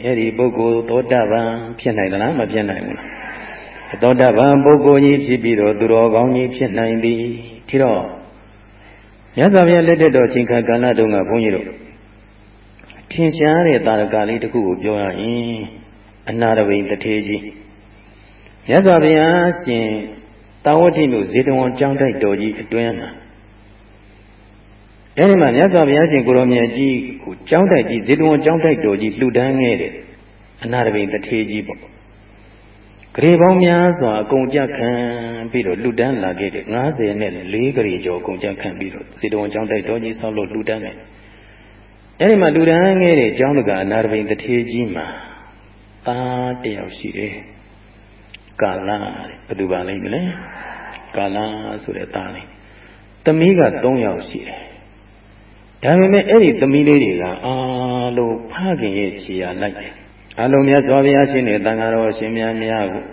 အဲ့ဒီပုဂ္ဂိုလ်သောတာပန်ဖြစ်နိုင်သလားမဖြစ်နိုင်ဘူးလားသောတာပန်ပုဂ္ဂိုလ်ကြီးဖြစ်ပြီးတော့သူတော်ကောင်းကြီးဖြစ်နိုင်သည်ဒီတော့မြတ်စွာဘုရားလက်ထက်တော်ချိန်ခါကာလတုန်းကဘုန်းကြီးတို့ထင်ရှားတဲ့တာရကလေးတစ်ခုကိုပြောရရင်အနာရဝိတထေကြီး မြတ်စွာဘုရားရှင်တာဝတိမြို့ဇေတဝန်ကျောင်းတိုက်တော်ကြီးအတွင်းမှာအဲဒီမှာမြတ်စွာဘုရားရှင်ကိုရောမြတ်ကြီးကိုကျောင်းတိုက်ကြီးဇေတဝန်ကျောင်းတိုက်တော်ကြီးလှူဒန်းခဲ့တယ်အနာရဘိတထေကြီးပေါ့ဂရေပေါင်းများစွာအကုန်ကြခံပြီးတော့လှူဒန်းလာခဲ့တယ်90နဲ့4ဂရေကျော်အကုန်ကြခံပြီးတော့ဇေတဝန်ကျောင်းတိုက်တော်ကြီးဆောက်လို့လှူဒန်းတယ်အဲဒီမှာလှူဒန်းခဲ့တဲ့ကျောင်းတကအနာရဘိတထေကြီးမှာသားတယောက်ရှိတယ် ကာလဘယ်သူပါလိမ့်မလဲကာလဆိုတဲ့သားလေးသမီးက3ယောက်ရှိတယ်ဒါပေမဲ့အဲ့ဒီသမီးလေးတွေကအာလို့ဖခင်ရဲ့ခြေရလိုက်တယ်အလုံးမြတ်စွာဘုရားရှင်နဲ့တန်ဃာတော်ရှင်များများကို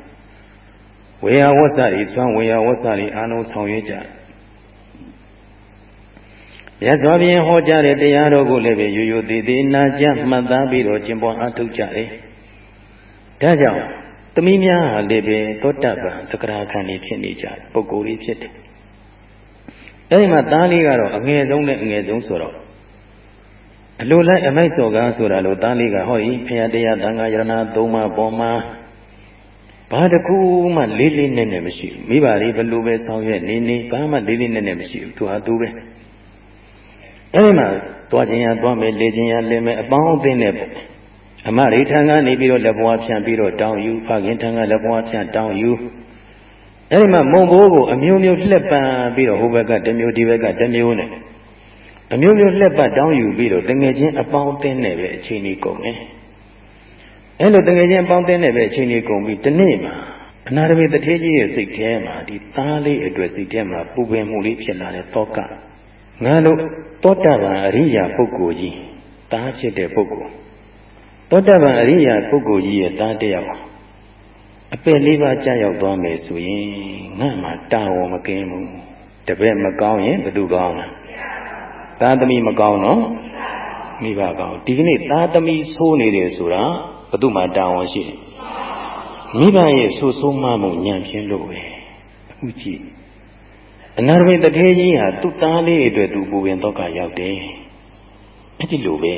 ဝေယဝဆရီသွမ်းဝေယဝဆရီအာလုံးဆောင်ရွက်ကြမြတ်စွာဘုရားဟောကြားတဲ့တရားတော်ကိုလည်းပဲရိုးရိုးသေးသေးနာကြမှတ်သားပြီးတော့ကျင့်ပွားအားထုတ်ကြတယ်ဒါကြောင့် သမီးများဟာလည်းပဲသောတပန်သက္ကရာခံနေဖြစ်နေကြပုဂ္ဂိုလ်တွေဖြစ်တယ်။အဲဒီမှာသားလေးကတော့အငယ်ဆုံးနဲ့အငယ်ဆုံးဆိုတော့အလိုလိုက်အမိုက်စော်ကားဆိုတာလို့သားလေးကဟောဤဖရာတရားတန်ခါယရဏသုံးပါးပေါ်မှာဘာတခုမှလေးလေးနက်နက်မရှိဘူးမိဘတွေဘလို့ပဲဆောင်ရွက်နေနေဘာမှလေးလေးနက်နက်မရှိဘူးသူဟာသူပဲအဲဒီမှာသွားခြင်းရသွားမယ်လေခြင်းရလဲမယ်အပေါင်းအသင်းနဲ့ပေါ့ အမရိထံကနေပြီးတော့လက်ဘွားဖြန့်ပြီးတော့တောင်းယူဖခင်ထံကလက်ဘွားဖြန့်တောင်းယူအဲဒီမှာမုံဘိုးကိုအမျိုးမျိုးလှက်ပန်ပြီးတော့ဟိုဘက်ကတစ်မျိုးဒီဘက်ကတစ်မျိုးနဲ့အမျိုးမျိုးလှက်ပတ်တောင်းယူပြီးတော့တငယ်ချင်းအပေါင်းအသင်းနဲ့ပဲအချိန်ကြီးကုန်တယ်အဲလိုတငယ်ချင်းအပေါင်းအသင်းနဲ့ပဲအချိန်ကြီးကုန်ပြီးဒီနေ့မှာအနာရမေတထေးကြီးရဲ့စိတ်ထဲမှာဒီသားလေးအတွက်စိတ်ထဲမှာပူပင်မှုလေးဖြစ်လာတဲ့တောကငါတို့တောတပံအရိယာပုဂ္ဂိုလ်ကြီးသားဖြစ်တဲ့ပုဂ္ဂိုလ် တောတပံအရိယာပုဂ္ဂိုလ်ကြီးရဲ့သားတယောက်အပယ်လေးပါးကြာရောက်သွားမယ်ဆိုရင်ငါမှတာဝန်မကင်းဘူးတပည့်မကောင်းရင်ဘယ်သူကောင်းလဲသားသမီးမကောင်းတော့မိဘကောင်းဒီကနေ့သားသမီးဆိုးနေတယ်ဆိုတာဘယ်သူမှတာဝန်ရှိတယ်မိဘရဲ့ဆိုးဆိုးမှမှုညံ့ပြင်းလို့ပဲအခုကြည့်အနာရမေတထေကြီးဟာသူ့သားလေးအတွက်သူပူပင်တော့ကရောက်တယ်အဲ့ဒီလိုပဲ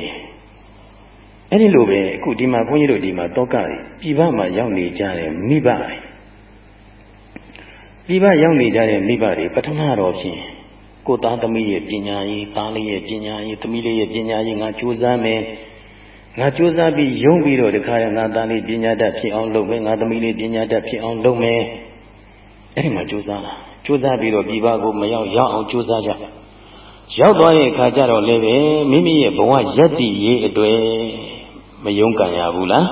အဲ့ဒီလိုပဲအခုဒီမှာဘုန်းကြီးတို့ဒီမှာတောကပြည်ပမှာရောက်နေကြတဲ့မိဘတွေပြည်ပရောက်နေကြတဲ့မိဘတွေပထမတော့ဖြင့်ကိုသားသမီးရဲ့ပညာရေးသားလေးရဲ့ပညာရေးသမီးလေးရဲ့ပညာရေးငါကြိုးစားမယ်ငါကြိုးစားပြီးယုံပြီးတော့တခါရငါသားလေးပညာတတ်ဖြစ်အောင်လုပ်မယ်ငါသမီးလေးပညာတတ်ဖြစ်အောင်လုပ်မယ်အဲ့ဒီမှာကြိုးစားတာကြိုးစားပြီးတော့ပြည်ပကိုမရောက်ရောက်အောင်ကြိုးစားကြရောက်သွားတဲ့အခါကျတော့လည်းပဲမိမိရဲ့ဘဝယက်တည်ရေးအတွေ့ မယုံကန်ရဘူးလား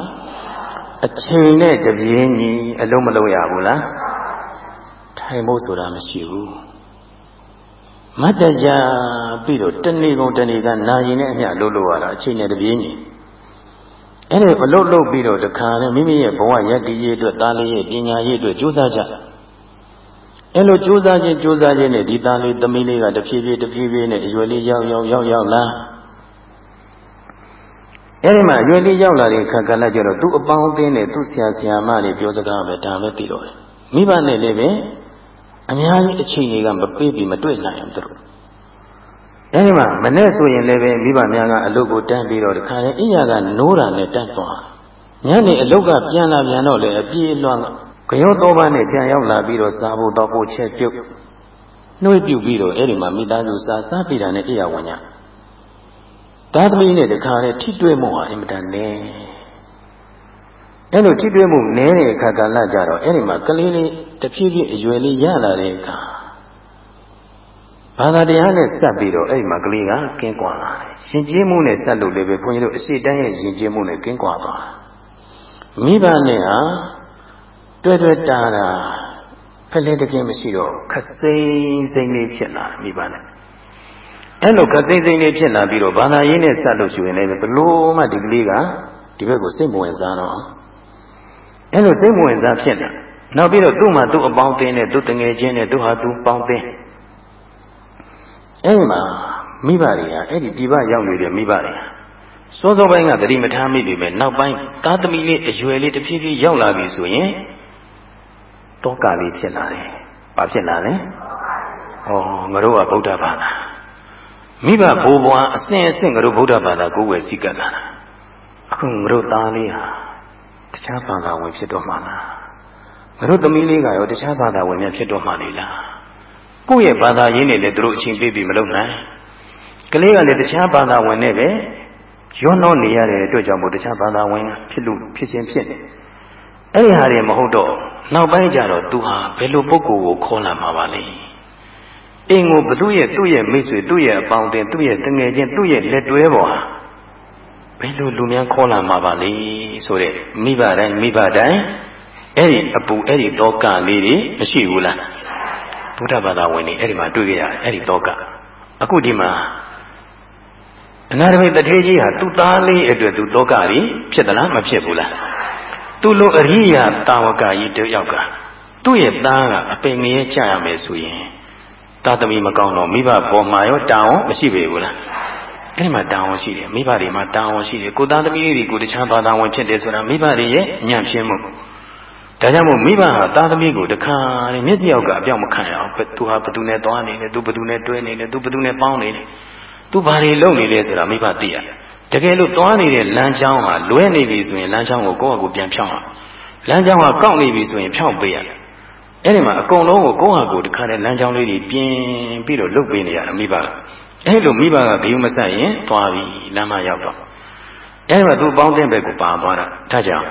အချိန်နဲ့တပြေးညီအလုံးမလုံးရဘူးလားထိုင်ဖို့ဆိုတာမရှိဘူးမတ်တကြပြီးတော့တနေ့ကုန်တနေ့ကနာရင်နဲ့အမျှလို့လို့ရတာအချိန်နဲ့တပြေးညီအဲ့ဒါအလုတ်လုတ်ပြီးတော့တခါနဲ့မိမိရဲ့ဘဝရည်တည်ရေးအတွက်သားလေးရဲ့ပညာရေးအတွက်ကြိုးစားကြအဲ့လိုကြိုးစားခြင်းကြိုးစားခြင်းနဲ့ဒီသားလေးသမီးလေးကတဖြည်းဖြည်းတဖြည်းဖြည်းနဲ့အရွယ်လေးရောက်ရောက်ရောက်ရောက်လာ အဲ့ဒီမှာအရွယ်လေးရောက်လာတဲ့အခါကလည်းကျတော့သူ့အပေါင်းအသင်းနဲ့သူ့ဆရာဆရာမတွေပြောစကားပဲဒါပဲသိတော့တယ်မိဘနဲ့လည်းပဲအများကြီးအချိန်တွေကမပေးပြီးမတွေ့နိုင်အောင်သူတို့အဲဒီမှာမနဲ့ဆိုရင်လည်းပဲမိဘများကအလုပ်ကိုတန်းပြီးတော့ဒီခါလေအိယာကနိုးတာနဲ့တန်းသွားညနေအလုပ်ကပြန်လာပြန်တော့လေအပြေးလွှမ်းကြောသောပန်းနဲ့ပြန်ရောက်လာပြီးတော့စားဖို့တော့ဖို့ချက်ပြုတ်နှွေးပြုတ်ပြီးတော့အဲ့ဒီမှာမိသားစုစားစားပြီးတာနဲ့အိယာဝင်ည သားသမီးနဲ့တခါလေထိတွေ့မှုဟာအင်မတန်နဲ့အဲ့လိုထိတွေ့မှုနည်းတဲ့အခါကလည်းကြတော့အဲ့ဒီမှာကလေးလေးတဖြည်းဖြည်းအရွယ်လေးရလာတဲ့အခါဘာသာတရားနဲ့စပ်ပြီးတော့အဲ့ဒီမှာကလေးကကင်းကွာလာတယ်။ရှင်ကျေးမှုနဲ့စပ်လို့လည်းပဲဘုန်းကြီးတို့အရှိတန်းရဲ့ရှင်ကျေးမှုနဲ့ကင်းကွာသွား။မိဘနဲ့ဟာတွေ့တွေ့တာတာဖက်လေးတကင်းမရှိတော့ခစိမ့်စိမ့်လေးဖြစ်လာမိဘနဲ့ အဲ့လိုခစိမ့်စိမ့်လေးဖြစ်လာပြီးတော့ဘာသာရေးနဲ့စပ်လို့ရှိရင်လည်းဘလို့မှဒီကလေးကဒီဘက်ကိုစိတ်ဝင်စားတော့အဲ့လိုစိတ်ဝင်စားဖြစ်လာနောက်ပြီးတော့သူ့မှာသူ့အပေါင်းအသင်းနဲ့သူ့တငယ်ချင်းနဲ့သူ့ဟာသူပေါင်းသင်းအဲ့မှာမိဘတွေကအဲ့ဒီပြည်ပရောက်နေတဲ့မိဘတွေစောစောပိုင်းကသတိမထားမိပြီပဲနောက်ပိုင်းသားသမီးလေးအရွယ်လေးတဖြည်းဖြည်းရောက်လာပြီဆိုရင်တောကလေးဖြစ်လာတယ်။ဘာဖြစ်လာလဲ။ဩငါတို့ကဗုဒ္ဓဘာသာ မိဘဘိုးဘွားအစဉ်အစဉ်ငါတို့ဗုဒ္ဓဘာသာကိုယ်ဝယ်စည်းကပ်လာတာ။အခုငါတို့သားလေးဟာတခြားဘာသာဝင်ဖြစ်တော့မှလား။ငါတို့သမီးလေးကရောတခြားဘာသာဝင်များဖြစ်တော့မှလေလား။ကိုယ့်ရဲ့ဘာသာရင်းနဲ့လည်းသူတို့အချိန်ပေးပြီးမလုပ်နိုင်ကလေးကလည်းတခြားဘာသာဝင်နဲ့ပဲရွံ့နှောနေရတဲ့အတွက်ကြောင့်မို့တခြားဘာသာဝင်ဖြစ်လို့ဖြစ်ခြင်းဖြစ်နေအဲ့ဒီဟာတွေမဟုတ်တော့နောက်ပိုင်းကျတော့သူဟာဘယ်လိုပုဂ္ဂိုလ်ကိုခေါ်လာမှာပါလဲ အင်းကိုဘသူရဲ့သူ့ရဲ့မိတ်ဆွေသူ့ရဲ့အပေါင်းအသင်းသူ့ရဲ့တငယ်ချင်းသူ့ရဲ့လက်တွဲပေါ်ဟာဘယ်လိုလူများခေါ်လာမှာပါလဲဆိုတဲ့မိဘတိုင်းမိဘတိုင်းအဲ့ဒီအပူအဲ့ဒီတောကလေးတွေမရှိဘူးလားဗုဒ္ဓဘာသာဝင်တွေအဲ့ဒီမှာတွေ့ကြရတယ်အဲ့ဒီတော့ကအခုဒီမှာအနာရမိတ်တထေးကြီးဟာသူ့သားလေးအတွက်သူတော့ကကြီးဖြစ်သလားမဖြစ်ဘူးလားသူလိုအရိယာတာဝကကြီးတယောက်ကသူ့ရဲ့သားကအပင်ငရဲကြရမယ်ဆိုရင် သာသမီမကောင်းတော့မိဘပေါ်မှာရောတာဝန်မရှိပေဘူးလားအဲ့ဒီမှာတာဝန်ရှိတယ်မိဘတွေမှာတာဝန်ရှိတယ်ကိုသားသမီးလေးတွေကိုတခြားဘာသာဝင်ဖြစ်တယ်ဆိုတာမိဘတွေရဲ့ညံ့ပြင်းမှုဒါကြောင့်မို့မိဘဟာသားသမီးကိုတခါနဲ့မျက်စိယောက်ကအပြောင်းမခံရအောင်သူဟာဘသူနဲ့သွားနေလဲသူဘသူနဲ့တွဲနေလဲသူဘသူနဲ့ပေါင်းနေလဲသူဘာတွေလုပ်နေလဲဆိုတာမိဘသိရတယ်တကယ်လို့သွားနေတဲ့လမ်းကြောင်းဟာလွဲနေပြီဆိုရင်လမ်းကြောင်းကိုကိုယ့်ဟာကိုယ်ပြန်ဖြောင်းအောင်လမ်းကြောင်းကကောက်နေပြီဆိုရင်ဖြောင်းပေးရတယ် အဲ့ဒီမှာအကုန်လုံးကိုကိုယ့်ဟာကိုယ်တခါနဲ့လမ်းကြောင်းလေးတွေပြင်ပြီးတော့လုပ်ပေးနေရတယ်မိဘကအဲ့လိုမိဘကဘီယူမဆက်ရင်သွားပြီလမ်းမရောက်တော့အဲ့တော့သူပေါင်းတဲ့ဘက်ကိုပါသွားတာဒါကြောင့်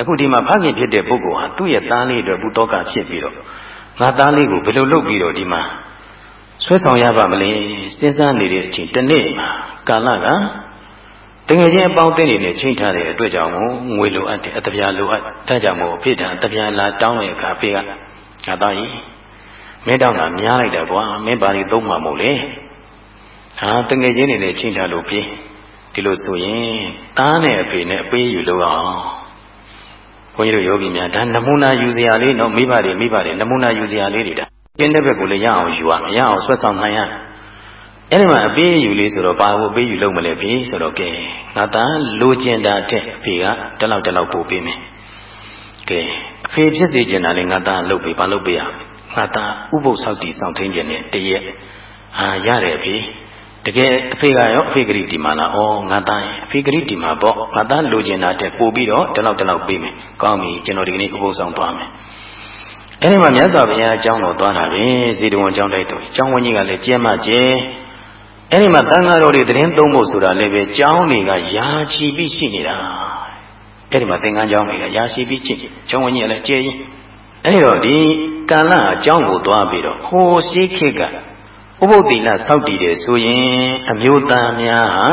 အခုဒီမှာဖခင်ဖြစ်တဲ့ပုဂ္ဂိုလ်ဟာသူ့ရဲ့သားလေးအတွက်ဘုတောကဖြစ်ပြီးတော့ငါသားလေးကိုဘယ်လိုလုပ်ပြီးတော့ဒီမှာဆွဲဆောင်ရပါမလဲစဉ်းစားနေတဲ့အချိန်တစ်နေ့မှာကာလက တကယ်ချင်းအပေါင်းအသင်းတွေနဲ့ချိန်ထားတဲ့အတွက်ကြောင့်ငွေလိုအပ်တယ်အတပြာလိုအပ်ဒါကြောင့်မို့အဖေတံတပြာလာတောင်းတဲ့အခါဖေကငါသားကြီးမင်းတောင်းတာများလိုက်တယ်ကွာမင်းပါရီသုံးမှာမို့လေဟာတကယ်ချင်းတွေနဲ့ချိန်ထားလို့ပြေးဒီလိုဆိုရင်သားနဲ့အဖေနဲ့အပေးယူလို့အောင်ဘုန်းကြီးတို့ယောဂီများဒါနမူနာယူစရာလေးနော်မိဘတွေမိဘတွေနမူနာယူစရာလေးတွေဒါကျင်းတဲ့ဘက်ကိုလည်းရအောင်ယူရမယ်ရအောင်ဆွတ်ဆောင်နိုင်ရ အဲ့ဒီမှာအပေးယူလေးဆိုတော့ဘာကိုအပေးယူလုပ်မလဲပြီဆိုတော့ကဲငါသားလိုချင်တာတဲ့အဖေကတလောက်တလောက်ပို့ပေးမယ်ကဲအဖေဖြစ်စေချင်တာလေးငါသားလုပ်ပေးဘာလုပ်ပေးရငါသားဥပုသ်ဆောက်တည်ဆောင်ထိန်ခြင်းနဲ့တရက်ဟာရတယ်အဖေတကယ်အဖေကရောအဖေဂရိတီမာလားဩငါသားရင်အဖေဂရိတီမာပေါ့ငါသားလိုချင်တာတဲ့ပို့ပြီးတော့တလောက်တလောက်ပေးမယ်ကောင်းပြီကျွန်တော်ဒီကနေ့ဥပုသ်ဆောင်သွားမယ်အဲဒီမှာမြတ်စွာဘုရားအကြောင်းတော်သွားတာပဲဇေတဝန်အကြောင်းတိုက်တော်အကြောင်းဝင်းကြီးကလည်းကျဲမှကျဲ အဲဒီမှာတန်ဃာတော်တွေတရင်သုံးဖို့ဆိုတာလည်းပဲကျောင်းတွေကယာချီပြီးရှိနေတာအဲဒီမှာသင်္ကန်းကျောင်းတွေကယာချီပြီးရှိကျောင်းဝင်းကြီးကလည်းကျဲရင်အဲဒီတော့ဒီကာလအကြောင်းကိုသွားပြီးတော့ဟိုရှိခေတ်ကဥပုသ်တိလစောက်တည်တယ်ဆိုရင်အမျိုးသားများဟာ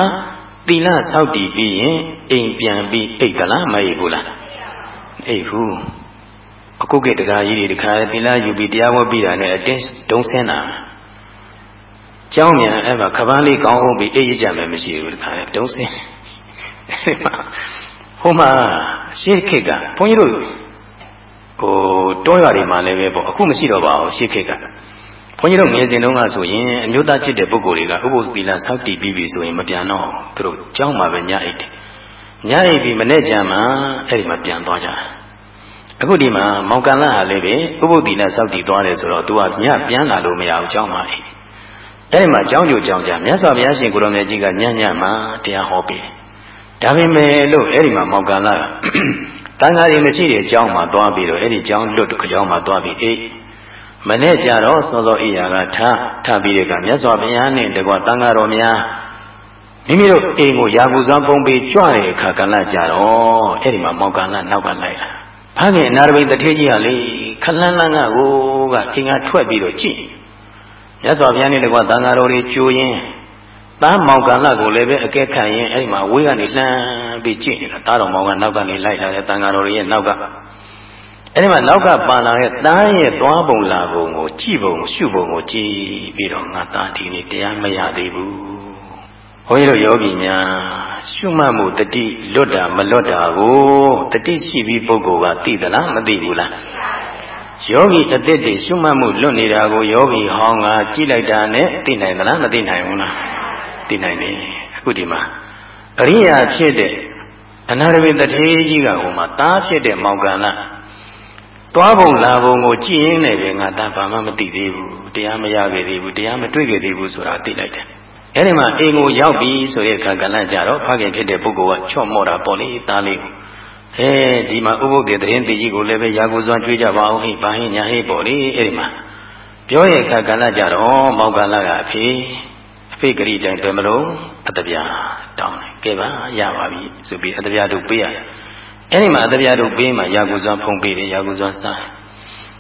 တိလစောက်တည်ပြီးရင်အိမ်ပြန်ပြီးအိတ်ကလားမအိတ်ဘူးလားအိတ်ဘူးအခုကတခါကြီးတွေတခါတိလယူပြီးတရားဝတ်ပြီးတာနဲ့အတင်းဒုံဆင်းတာ ကျောင်းမြန်အဲ့မှာခပန်းလေးကောင်းအောင်ပြီးအိတ်ရကြမယ်မရှိဘူးတခါဒုံဆင်းဟိုမှာရှေ့ခေတ်ကဘုန်းကြီးတို့ဟိုတောရွာတွေမှာလည်းပဲပေါ့အခုမရှိတော့ပါဘူးရှေ့ခေတ်ကဘုန်းကြီးတို့ငယ်စဉ်တုန်းကဆိုရင်အမျိုးသားဖြစ်တဲ့ပုဂ္ဂိုလ်တွေကဥပုသ်သီလစောင့်တည်ပြီးပြီဆိုရင်မပြန်တော့သူတို့ကြောင်းမှာပဲညအိတ်တယ်ညအိတ်ပြီးမနေ့ကျမှအဲ့ဒီမှာပြန်သွားကြအခုဒီမှာမောင်ကလဟာလည်းပဲဥပုသ်သီလစောင့်တည်သွားတယ်ဆိုတော့ तू ကညပြန်လာလို့မရဘူးကြောင်းမှာအိတ် အဲ့ဒီမှာကြောင်းကြိုကြောင်းကြမြတ်စွာဘုရားရှင်ကိုရောင်မြတ်ကြီးကညညမှာတရားဟောပေးဒါပေမဲ့လို့အဲ့ဒီမှာမောင်ကလကတန်ဃာတွေမရှိတဲ့အကြောင်းမှာသွားပြီးတော့အဲ့ဒီကြောင်းလွတ်တစ်ကြောင်းမှာသွားပြီးအိတ်မနေ့ကျတော့စောစောအိယာကထထပြီးတဲ့ကမြတ်စွာဘုရားနဲ့တကွတန်ဃာတော်များမိမိတို့အိမ်ကိုရာဟုစွမ်းပုံပေးကြွတဲ့အခါကလည်းကြတော့အဲ့ဒီမှာမောင်ကလနောက်ကလိုက်လာဖခင်အနာရဘိတထေးကြီးကလေခလန်းလန်းကကိုကအိမ်ကထွက်ပြီးတော့ကြည့် မြတ်စွာဘုရားနဲ့တကွတန်ဃာတော်တွေကြိုးရင်းသားမောင်ကလကိုလည်းပဲအကဲခံရင်အဲ့ဒီမှာဝေးကနေလှမ်းပြီးကြည့်နေတာသားတော်မောင်ကနောက်ကနေလိုက်လာတဲ့တန်ဃာတော်တွေရဲ့နောက်ကအဲ့ဒီမှာနောက်ကပါလာတဲ့သားရဲ့သွားပုံလာပုံကိုကြည့်ပုံရှုပုံကိုကြည့်ပြီးတော့ငါသားဒီနေ့တရားမရသေးဘူးဘုန်းကြီးတို့ယောဂီများရှုမှတ်မှုတတိလွတ်တာမလွတ်တာကိုတတိရှိပြီးပုဂ္ဂိုလ်ကသိသလားမသိဘူးလား ယောဂီအသက်တွေရှုမှတ်မှုလွတ်နေတာကိုယောဂီဟောင်းကကြည့်လိုက်တာနဲ့သိနိုင်သလားမသိနိုင်ဘူးလားသိနိုင်တယ်အခုဒီမှာအရိယာဖြစ်တဲ့အနာရဝိတထေကြီးကဟိုမှာတားဖြစ်တဲ့မောင်ကလသွားပုံလာပုံကိုကြည့်ရင်းနဲ့ပဲငါသားဘာမှမသိသေးဘူးတရားမရခဲ့သေးဘူးတရားမတွေ့ခဲ့သေးဘူးဆိုတာသိလိုက်တယ်အဲ့ဒီမှာအိမ်ကိုရောက်ပြီဆိုတဲ့အခါကလည်းကြတော့ဖခင်ဖြစ်တဲ့ပုဂ္ဂိုလ်ကချော့မော့တာပေါ့လေသားလေးကို ဟဲဒီမှာဥပုပ်တဲ့တရင်တကြီးကိုလည်းပဲရာကိုစွမ်းကြွေးကြပါအောင်ဟိဘာဟိညာဟိပေါ့လေအဲ့ဒီမှာပြောရဲ့အခါကလည်းကြတော့မောက်ကလည်းကအဖေအဖေဂရိတိုင်းပဲမလို့အတပြာတောင်းတယ်ကဲပါရပါပြီဆိုပြီးအတပြာတို့ပေးရတယ်အဲ့ဒီမှာအတပြားတို့ပေးမှရာကုစွမ်းဖုံးပေးတယ်ရာကုစွမ်းစား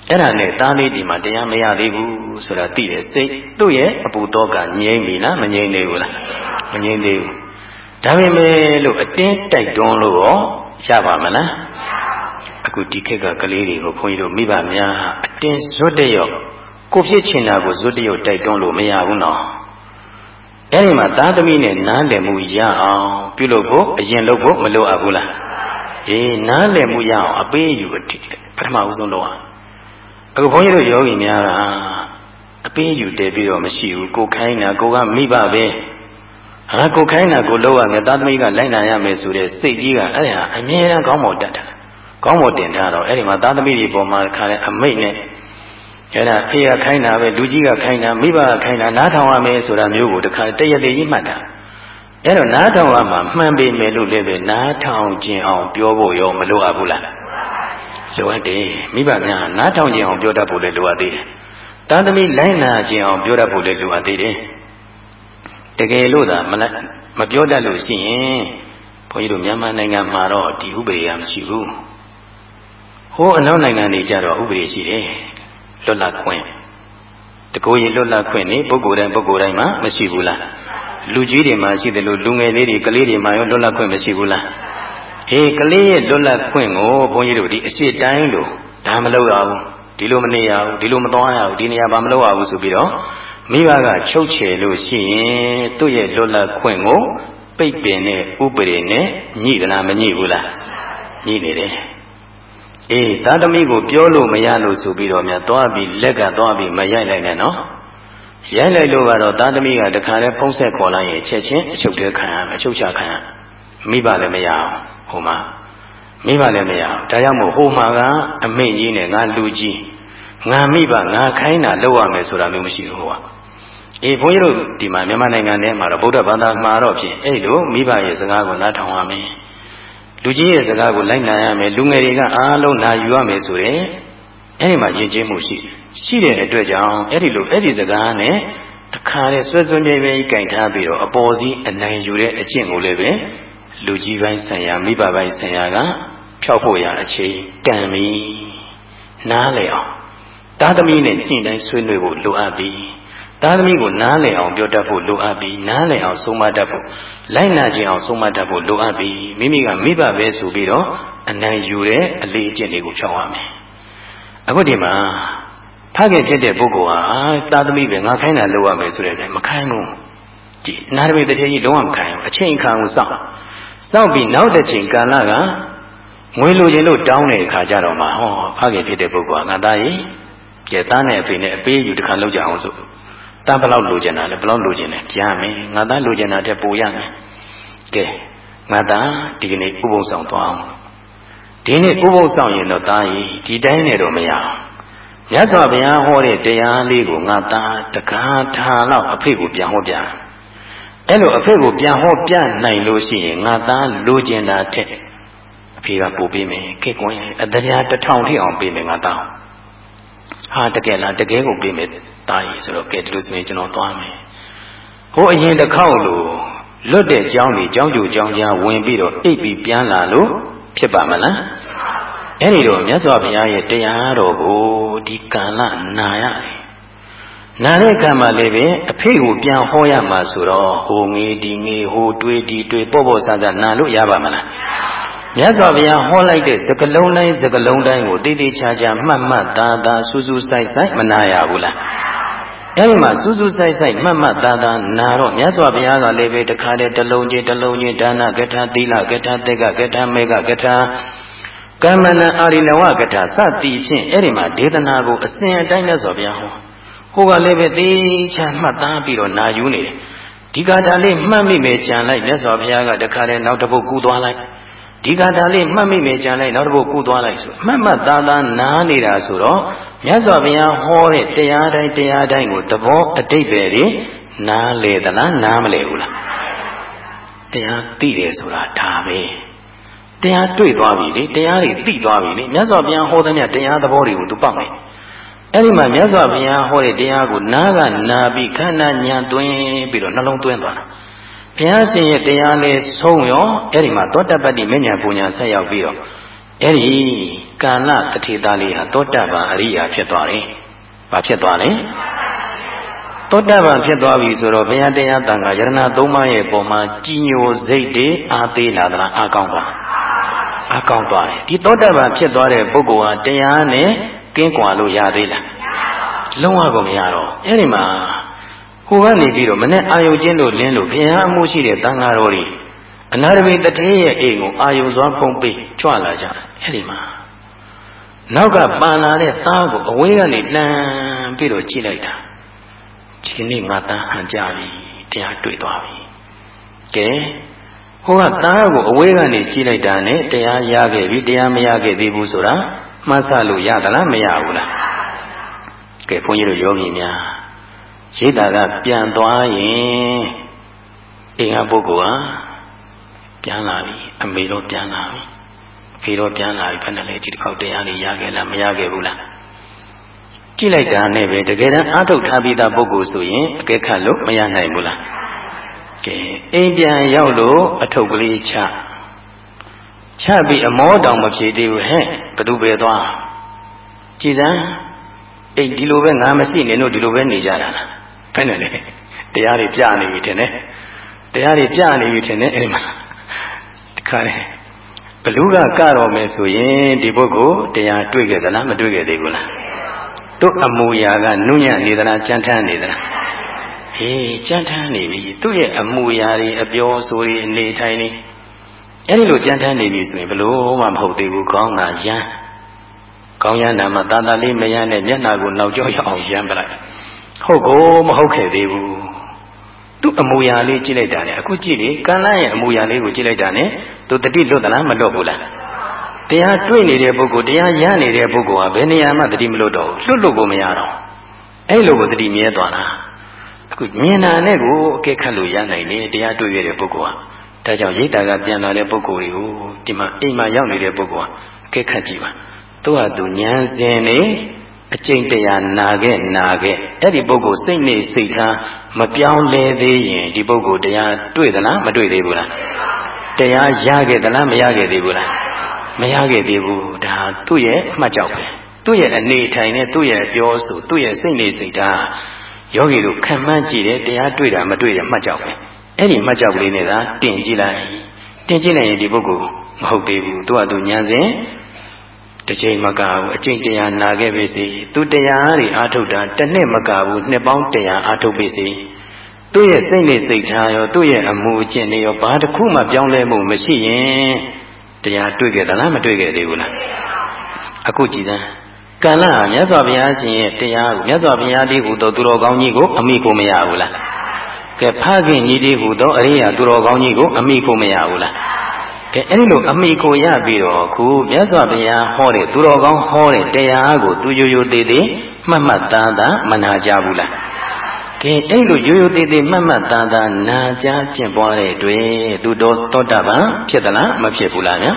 အဲ့ဒါနဲ့သားလေးဒီမှာတရားမရသေးဘူးဆိုတာသိတယ်စိတ်တို့ရဲ့အပူတော့ကငြိမ့်ပြီလားမငြိမ့်သေးဘူးလားမငြိမ့်သေးဘူးဒါပေမဲ့လို့အတင်းတိုက်တွန်းလို့ရော ရပါမလားအခုဒီခေတ်ကကလေးတွေကိုခွန်ကြီးတို့မိဘများအတင်းဇွတ်တရော့ကိုဖြစ်ချင်တာကိုဇွတ်တရော့တိုက်တွန်းလို့မရဘူးနော်အဲ့ဒီမှာသားသမီးနဲ့နားလည်မှုရအောင်ပြုလုပ်ဖို့အရင်လုပ်ဖို့မလိုအပ်ဘူးလားအေးနားလည်မှုရအောင်အပေးယူအထိပထမဦးဆုံးတော့အခုဘုန်းကြီးတို့ယောဂီများကအပေးယူတည်ပြီးတော့မရှိဘူးကိုခိုင်းတာကိုကမိဘပဲ ဟာကိုခိုင်းတာကိုလောက်ရမယ်သားသမီးကလိုက်နာရမယ်ဆိုတဲ့စိတ်ကြီးကအဲ့ဒါအမြဲတမ်းကောင်းမော်တတ်တာကောင်းမော်တင်ထားတော့အဲ့ဒီမှာသားသမီးတွေပေါ်မှာခါတဲ့အမိတ်နဲ့အဲ့ဒါဖေကခိုင်းတာပဲလူကြီးကခိုင်းတာမိဘကခိုင်းတာနားထောင်ရမယ်ဆိုတာမျိုးကိုတခါတရတည်းကြီးမှတ်တာအဲ့တော့နားထောင်ရမှာမှန်ပေမယ်လို့လည်းပဲနားထောင်ခြင်းအောင်ပြောဖို့ရောမလိုအပ်ဘူးလားလိုအပ်တယ်မိဘများနားထောင်ခြင်းအောင်ပြောတတ်ဖို့လည်းလိုအပ်သေးတယ်တန်သမီးလိုင်းနာခြင်းအောင်ပြောတတ်ဖို့လည်းလိုအပ်သေးတယ် တကယ်လို့သာမမပြောတတ်လို့ရှိရင်ဘုန်းကြီးတို့မြန်မာနိုင်ငံမှာတော့ဒီဥပဒေကမရှိဘူးဟိုးအနောက်နိုင်ငံတွေကြတော့ဥပဒေရှိတယ်လွတ်လပ်ခွင့်တကိုယ်ရလွတ်လပ်ခွင့်နေပုဂ္ဂိုလ်တိုင်းပုဂ္ဂိုလ်တိုင်းမှာမရှိဘူးလားလူကြီးတွေမှာရှိတယ်လို့လူငယ်လေးတွေကလေးတွေမှာရောလွတ်လပ်ခွင့်မရှိဘူးလားအေးကလေးရဲ့လွတ်လပ်ခွင့်ကိုဘုန်းကြီးတို့ဒီအရှိတိုင်းလို့ဒါမလုပ်ရဘူးဒီလိုမနေရဘူးဒီလိုမသွားရဘူးဒီနေရာဘာမလုပ်ရဘူးဆိုပြီးတော့ မိဘကချုပ်ချယ်လို့ရှိရင်သူ့ရဲ့လွတ်လပ်ခွင့်ကိုပိတ်ပင်တဲ့ဥပဒေနဲ့ညှိသလားမညှိဘူးလားညှိနေတယ်အေးသာသမီကိုပြောလို့မရလို့ဆိုပြီးတော့များသွားပြီးလက်ကသွားပြီးမရိုက်လိုက်နဲ့နော်ရိုက်လိုက်လို့ကတော့သာသမီကတခါလဲဖုံးဆက်ခေါ်လိုက်ရင်ချက်ချင်းအချုပ်တဲခံရမယ်အချုပ်ချခံရမိဘလည်းမရအောင်ဟိုမှာမိဘလည်းမရအောင်ဒါကြောင့်မို့ဟိုမှာကအမိတ်ကြီးနဲ့ငါလူကြီးငါမိဘငါခိုင်းတာလုပ်ရမယ်ဆိုတာမျိုးမရှိဘူးဟိုက အေးဘုန်းကြီးတို့ဒီမှာမြန်မာနိုင်ငံထဲမှာတော့ဗုဒ္ဓဘာသာမှာတော့ဖြင့်အဲ့လိုမိဘရဲ့စကားကိုနားထောင်ရမယ်လူကြီးရဲ့စကားကိုလိုက်နာရမယ်လူငယ်တွေကအားလုံးနာယူရမယ်ဆိုရင်အဲ့ဒီမှာယဉ်ကျေးမှုရှိရှိတဲ့အတွက်ကြောင့်အဲ့ဒီလိုအဲ့ဒီစကားနဲ့တခါလေဆွဲဆွဲမြဲမြဲကြီးကြင်ထားပြီးတော့အပေါ်စီးအနိုင်ယူတဲ့အကျင့်ကိုလည်းပဲလူကြီးပိုင်းဆံရမိဘပိုင်းဆံရကဖြောက်ဖို့ရအချိန်တန်ပြီနားလေအောင်သားသမီးနဲ့ညှိနှိုင်းဆွေးနွေးဖို့လိုအပ်ပြီ သားသမီးကိုနားလည်အောင်ပြောတတ်ဖို့လိုအပ်ပြီနားလည်အောင်ဆုံးမတတ်ဖို့လိုက်နာခြင်းအောင်ဆုံးမတတ်ဖို့လိုအပ်ပြီမိမိကမိဘပဲဆိုပြီးတော့အနံယူတဲ့အလေးအကျင့်တွေကိုဖြောင်းရမယ်အခုဒီမှာဖခင်ဖြစ်တဲ့ပုဂ္ဂိုလ်ဟာသားသမီးပဲငါခိုင်းတာလုပ်ရမယ်ဆိုတဲ့အတိုင်းမခိုင်းဘူးဒီနာရမေတည်းကြီးလုံးဝမခိုင်းဘူးအချိန်ခံကိုစောင့်စောင့်ပြီးနောက်တစ်ချိန်ကာလကငွေလိုချင်လို့တောင်းတဲ့အခါကျတော့မှဟောဖခင်ဖြစ်တဲ့ပုဂ္ဂိုလ်ကငါသားကြီးကျဲသားနဲ့အဖေနဲ့အပေးယူတစ်ခါလောက်ကြအောင်ဆို သားဘလောက်လိုချင်တာလဲဘလောက်လိုချင်လဲကြားမယ်ငါသားလိုချင်တာတဲ့ပိုရမယ်ကဲငါသားဒီကနေ့ဥပုံဆောင်သွားအောင်ဒီနေ့ဥပုံဆောင်ရင်တော့သားကြီးဒီတိုင်းနဲ့တော့မရအောင်မြတ်စွာဘုရားဟောတဲ့တရားလေးကိုငါသားတကားထားလောက်အဖေကိုပြန်ဟောပြအဲ့လိုအဖေကိုပြန်ဟောပြနိုင်လို့ရှိရင်ငါသားလိုချင်တာတဲ့အဖေကပို့ပေးမယ်ခေကွန်းအတရားတစ်ထောင်ထိအောင်ပေးမယ်ငါသားဟာတကယ်လားတကယ်ကိုပေးမယ် တာရည်ဆိုတော့ကဲဒီလိုဆိုရင်ကျွန်တော်သွားမယ်ဟိုအရင်တစ်ခေါက်လို့လွတ်တဲ့ကြောင်းကြီးကြောင်းကျူကြောင်းကြားဝင်ပြီးတော့အိပ်ပြီးပြန်လာလို့ဖြစ်ပါမလားအဲ့ဒီတော့မြတ်စွာဘုရားရဲ့တရားတော်ကိုဒီကာလနာရတယ်နာတဲ့ကံမှာလည်းပဲအဖေကိုပြန်ဟောရမှာဆိုတော့ဟိုငေးဒီငေးဟိုတွေးဒီတွေးပေါ့ပေါ့ဆန်းဆန်းနာလို့ရပါမလား မြတ်စွာဘုရားဟောလိုက်တဲ့စကလုံးတိုင်းစကလုံးတိုင်းကိုတိတိကျကျမှတ်မှတ်သားသားစူးစူးဆိုင်ဆိုင်မနာရဘူးလားအဲဒီမှာစူးစူးဆိုင်ဆိုင်မှတ်မှတ်သားသားနာတော့မြတ်စွာဘုရားကလည်းပဲတခါတည်းတလုံးချင်းတလုံးချင်းဒါနကထာသီလကထာတက်ကကထာမေကကထာကမ္မနအာရိနဝကထာစသည်ဖြင့်အဲ့ဒီမှာဒေသနာကိုအစဉ်အတိုင်းနဲ့ဆိုဗျာဟောဟိုကလည်းပဲသိချမှတ်သားပြီးတော့နာယူနေတယ်ဒီကထာလေးမှတ်မိမယ်ကြံလိုက်မြတ်စွာဘုရားကတခါတည်းနောက်တစ်ပုဒ်ကူသွားလိုက် ဒီကထာလေးမှတ်မိမယ်ကြံလိုက်နောက်တစ်ပုဒ်ကူသွားလိုက်ဆိုမှတ်မှတ်သားသားနားနေတာဆိုတော့မြတ်စွာဘုရားဟောတဲ့တရားတိုင်းတရားတိုင်းကိုသဘောအတိတ်ပဲတွေနားလေသလားနားမလဲဘူးလားတရားသိတယ်ဆိုတာဒါပဲတရားတွေ့သွားပြီလေတရားတွေသိသွားပြီလေမြတ်စွာဘုရားဟောတဲ့တရားသဘောတွေကိုသူပောက်မယ်အဲ့ဒီမှာမြတ်စွာဘုရားဟောတဲ့တရားကိုနားကနာပြီးခန္ဓာညာသွင်းပြီးတော့နှလုံးသွင်းသွားတာ ဘုရားရှင်ရဲ့တရားလေးဆုံးရောအဲ့ဒီမှာသောတပတ္တိမဉ္ဇဉ်ပူညာဆက်ရောက်ပြီးတော့အဲ့ဒီကာလတထေသားလေးဟာသောတပန်အရိယာဖြစ်သွားတယ်။ဘာဖြစ်သွားလဲ။သောတပန်ဖြစ်သွားပြီဆိုတော့ဘုရားတရားတန်ခါယရဏသုံးပါးရဲ့ပုံမှာကြီးညိုစိတ်တွေအားသေးလာသလားအားကောင်းပါ။အားကောင်းသွားတယ်။ဒီသောတပန်ဖြစ်သွားတဲ့ပုဂ္ဂိုလ်ဟာတရားနဲ့ကင်းကွာလို့ရသေးလား။လုံးဝကိုမရတော့အဲ့ဒီမှာ ဟိုကနေပြီးတော့မနဲ့အာယုကျင်းလို့လင်းလို့ဘုရားအမှုရှိတဲ့တန်ခါတော်ကြီးအနာရမိတထေးရဲ့အိမ်ကိုအာယုစွာဖုံးပေးကြွလာကြတယ်အဲ့ဒီမှာနောက်ကပန်လာတဲ့သားကိုအဝေးကနေလှမ်းပြီးတော့ကြည့်လိုက်တာဒီနေ့ငါသားဟန်ကြပြီတရားတွေ့သွားပြီကဲဟိုကသားကိုအဝေးကနေကြည့်လိုက်တာနဲ့တရားရခဲ့ပြီတရားမရခဲ့သေးဘူးဆိုတာမှတ်ဆလို့ရသလားမရဘူးလားကဲဘုန်းကြီးတို့ယောဂီများ ရိတ်တာကပြန်သွားရင်အိမ်ကပုဂ္ဂိုလ်ဟာပြန်လာပြီအမေတော့ပြန်လာပြီအဖေတော့ပြန်လာပြီဘယ်နဲ့လဲဒီတစ်ခေါက်တရားလေးရခဲ့လားမရခဲ့ဘူးလားကြည့်လိုက်တာနဲ့ပဲတကယ်တမ်းအာထုတ်ထားပြီးသားပုဂ္ဂိုလ်ဆိုရင်အကဲခတ်လို့မရနိုင်ဘူးလားကဲအိမ်ပြန်ရောက်လို့အထုပ်ကလေးချချပြီးအမောတောင်မဖြေသေးဘူးဟဲ့ဘသူပဲသွားကြည်စမ်းအိတ်ဒီလိုပဲငါမရှိနေလို့ဒီလိုပဲနေကြတာလား ဘယ်နဲ့လဲတရားတွေပြနေပြီထင်တယ်တရားတွေပြနေပြီထင်တယ်အဲ့ဒီမှာတခါလေဘလူးကကတော့မယ်ဆိုရင်ဒီပုဂ္ဂိုလ်တရားတွေ့ခဲ့သလားမတွေ့ခဲ့သေးဘူးလားတို့အမူအရာကနုညံ့နေသလားကြမ်းထမ်းနေသလားဟေးကြမ်းထမ်းနေပြီသူ့ရဲ့အမူအရာတွေအပြောဆိုတွေအနေထိုင်နေအဲ့ဒီလိုကြမ်းထမ်းနေပြီဆိုရင်ဘလို့မှမဟုတ်သေးဘူးကောင်းတာရမ်းကောင်းရမ်းတာမှတာတာလေးမရမ်းနဲ့မျက်နှာကိုနောက်ကျောရအောင်ရမ်းပလိုက် ဟုတ်ကိုမဟုတ်ခဲ့သေးဘူးသူ့အမူအရာလေးကြည့်လိုက်တာနဲ့အခုကြည့်လေကံလန်းရဲ့အမူအရာလေးကိုကြည့်လိုက်တာနဲ့သူတတိလွတ်သလားမလွတ်ဘူးလားတရားတွေ့နေတဲ့ပုဂ္ဂိုလ်တရားရနေတဲ့ပုဂ္ဂိုလ်ဟာဘယ်နေရာမှတတိမလွတ်တော့ဘူးလွတ်လို့ကိုမရတော့အဲ့လိုကိုတတိမြဲသွားတာအခုမြင်တာနဲ့ကိုအကဲခတ်လို့ရနိုင်တယ်တရားတွေ့ရတဲ့ပုဂ္ဂိုလ်ဟာဒါကြောင့်ရိတ်တာကပြန်လာတဲ့ပုဂ္ဂိုလ်တွေကိုဒီမှာအိမ်မှာရောက်နေတဲ့ပုဂ္ဂိုလ်ဟာအကဲခတ်ကြည့်ပါသူဟာသူဉာဏ်စဉ်နေ အကျင့်တရားနာခဲ့နာခဲ့အဲ့ဒီပုဂ္ဂိုလ်စိတ်နေစိတ်ထားမပြောင်းလဲသေးရင်ဒီပုဂ္ဂိုလ်တရားတွေ့သလားမတွေ့သေးဘူးလားတရားရခဲ့သလားမရခဲ့သေးဘူးလားမရခဲ့သေးဘူးဒါသူ့ရဲ့အမှတ်ကြောက်ပဲသူ့ရဲ့အနေထိုင်နဲ့သူ့ရဲ့ပြောဆိုသူ့ရဲ့စိတ်နေစိတ်ထားယောဂီတို့ခံမှန်းကြည့်တယ်တရားတွေ့တာမတွေ့တယ်မှတ်ကြောက်ပဲအဲ့ဒီမှတ်ကြောက်ကလေးနဲ့သာတင်ကြည့်လိုက်တင်ကြည့်လိုက်ရင်ဒီပုဂ္ဂိုလ်မဟုတ်သေးဘူးသူကသူဉာဏ်စဉ် တစ်ချိန်မကဘူးအကျင့်တရားနာခဲ့ပြီစီသူတရားတွေအာထုတ်တာတစ်နှစ်မကဘူးနှစ်ပေါင်းတရားအာထုတ်ပြီစီသူ့ရဲ့စိတ်နဲ့စိတ်ထားရောသူ့ရဲ့အမှုအကျင့်တွေရောဘာတစ်ခုမှပြောင်းလဲမှုမရှိရင်တရားတွေ့ခဲ့သလားမတွေ့ခဲ့သေးဘူးလားအခုကြည်စမ်းကံလာမြတ်စွာဘုရားရှင်ရဲ့တရားကိုမြတ်စွာဘုရားတည်းဟူသောသူတော်ကောင်းကြီးကိုအမိကိုမရဘူးလားကဲဖခင်ကြီးတည်းဟူသောအရိယာသူတော်ကောင်းကြီးကိုအမိကိုမရဘူးလား ကဲအဲ့ဒီလိုအမိကိုရပြီးတော့ခုမြတ်စွာဘုရားဟောတဲ့သူတော်ကောင်းဟောတဲ့တရားကိုသူရိုးရိုးသေးသေးမှတ်မှတ်သားသားမနာကြဘူးလားကဲအဲ့လိုရိုးရိုးသေးသေးမှတ်မှတ်သားသားနာကြားကျင့်ပွားတဲ့တွေ့သူတော်သောတာပန်ဖြစ်သလားမဖြစ်ဘူးလားဗျာ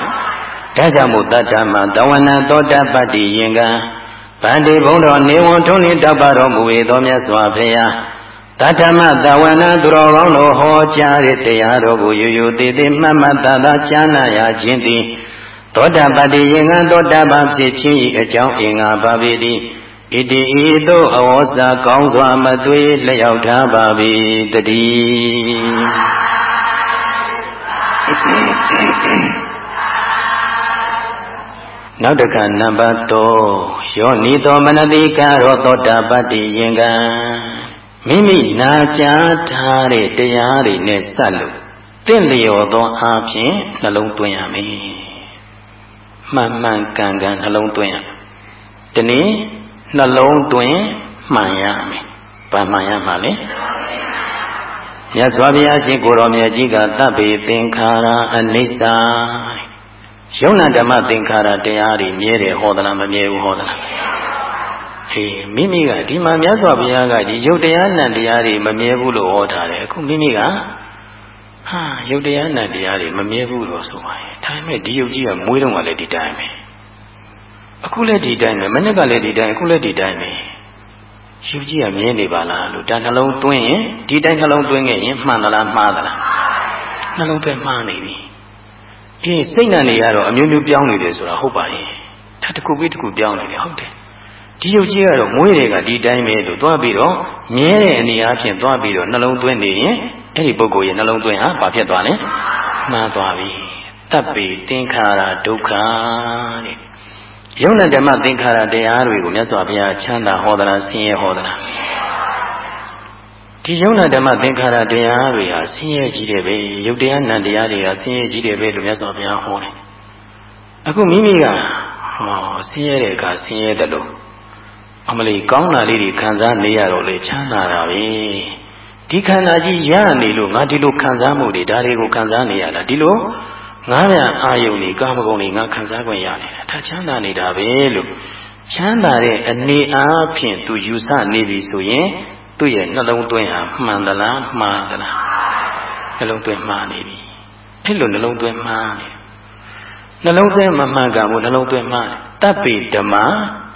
ဒါကြောင့်မို့တတ္တမတဝနာသောတာပတ္တိယင်္ဂဗန္တိဘုံတော်နေဝန်ထုံးလင်းတောက်ပါတော်မူ၏သောမြတ်စွာဘုရား တထမတဝနာသူတော်ကောင်းတို့ဟောကြားတဲ့တရားတော်ကိုရိုးရိုးသေးသေးမှတ်မှတ်သားသားကြားနာရခြင်းသည်သောတာပတ္တိယင်္ဂသောတာပန်ဖြစ်ခြင်း၏အကြောင်းအင်္ဂါပါပေသည်ဣတိဤသို့အဝေါစာကောင်းစွာမသွေလျောက်ထားပါ၏တည်းနောက်တစ်ခါနံပါတ်3ယောနိသောမနတိကာရောသောတာပတ္တိယင်္ဂံ မိမိနာကြားထားတဲ့တရားတွေနဲ့စပ်လို့တင့်လျော်သောအားဖြင့်နှလုံးသွင်းရမယ်မှန်မှန်ကန်ကန်နှလုံးသွင်းရတနည်းနှလုံးသွင်းမှန်ရမယ်ဘာမှန်ရမှာလဲမြတ်စွာဘုရားရှင်ကိုရောမြတ်ကြီးကတပ်ပေသင်္ခါရအနိစ္စယုံနာဓမ္မသင်္ခါရတရားတွေမြဲတယ်ဟောသလားမမြဲဘူးဟောသလား အေးမိမိကဒီမှာမြတ်စွာဘုရားကဒီယုတ်တရားနံတရားတွေမမြဲဘူးလို့ဟောထားတယ်အခုမိမိကဟာယုတ်တရားနံတရားတွေမမြဲဘူးလို့ဆိုပါရဲ့ဒါပေမဲ့ဒီယုတ်ကြီးကမွေးတော့ကလည်းဒီတိုင်းပဲအခုလည်းဒီတိုင်းပဲမနေ့ကလည်းဒီတိုင်းအခုလည်းဒီတိုင်းပဲယုတ်ကြီးကမြဲနေပါလားလို့ဒါနှလုံးသွင်းရင်ဒီတိုင်းနှလုံးသွင်းခဲ့ရင်မှန်သလားမှားသလားနှလုံးသွင်းမှားနေပြီအေးစိတ်နဲ့နေရတော့အမျိုးမျိုးပြောင်းနေတယ်ဆိုတာဟုတ်ပါရဲ့ဒါတစ်ခုပြီးတစ်ခုပြောင်းနေတယ်ဟုတ်တယ် ဒီယုတ်ကြီးကတော့မွေးတွေကဒီတိုင်းပဲလို့သွားပြီးတော့မြဲတဲ့အနေအချင်းသွားပြီးတော့နှလုံးသွင်းနေရင်အဲ့ဒီပုဂ္ဂိုလ်ရဲ့နှလုံးသွင်းဟာဘာဖြစ်သွားလဲမှားသွားပြီတပ်ပေသင်္ခါရဒုက္ခတဲ့ယုံနဲ့ဓမ္မသင်္ခါရတရားတွေကိုမြတ်စွာဘုရားချမ်းသာဟောသလားဆင်းရဲဟောသလားဒီယုံနာဓမ္မသင်္ခါရတရားတွေဟာဆင်းရဲကြီးတယ်ပဲယုတ်တရားနံတရားတွေဟာဆင်းရဲကြီးတယ်ပဲလို့မြတ်စွာဘုရားဟောတယ်အခုမိမိကဟောဆင်းရဲတဲ့အခါဆင်းရဲတယ်လို့ အမလီကောင်းတာလေးတွေခံစားနေရတော့လေချမ်းသာတာပဲဒီခန္ဓာကြီးရနေလို့ငါဒီလိုခံစားမှုတွေဒါတွေကိုခံစားနေရတာဒီလိုငါးပြန်အာယုန်တွေကာမဂုဏ်တွေငါခံစားခွင့်ရနေတာဒါချမ်းသာနေတာပဲလို့ချမ်းသာတဲ့အနေအားဖြင့်သူယူဆနေပြီဆိုရင်သူ့ရဲ့နှလုံးသွင်းဟာမှန်သလားမှားသလားနှလုံးသွင်းမှားနေပြီအဲ့လိုနှလုံးသွင်းမှားနေနှလုံးသွင်းမမှန်ကန်ဘူးနှလုံးသွင်းမှားတပ်ပိဓမ္မ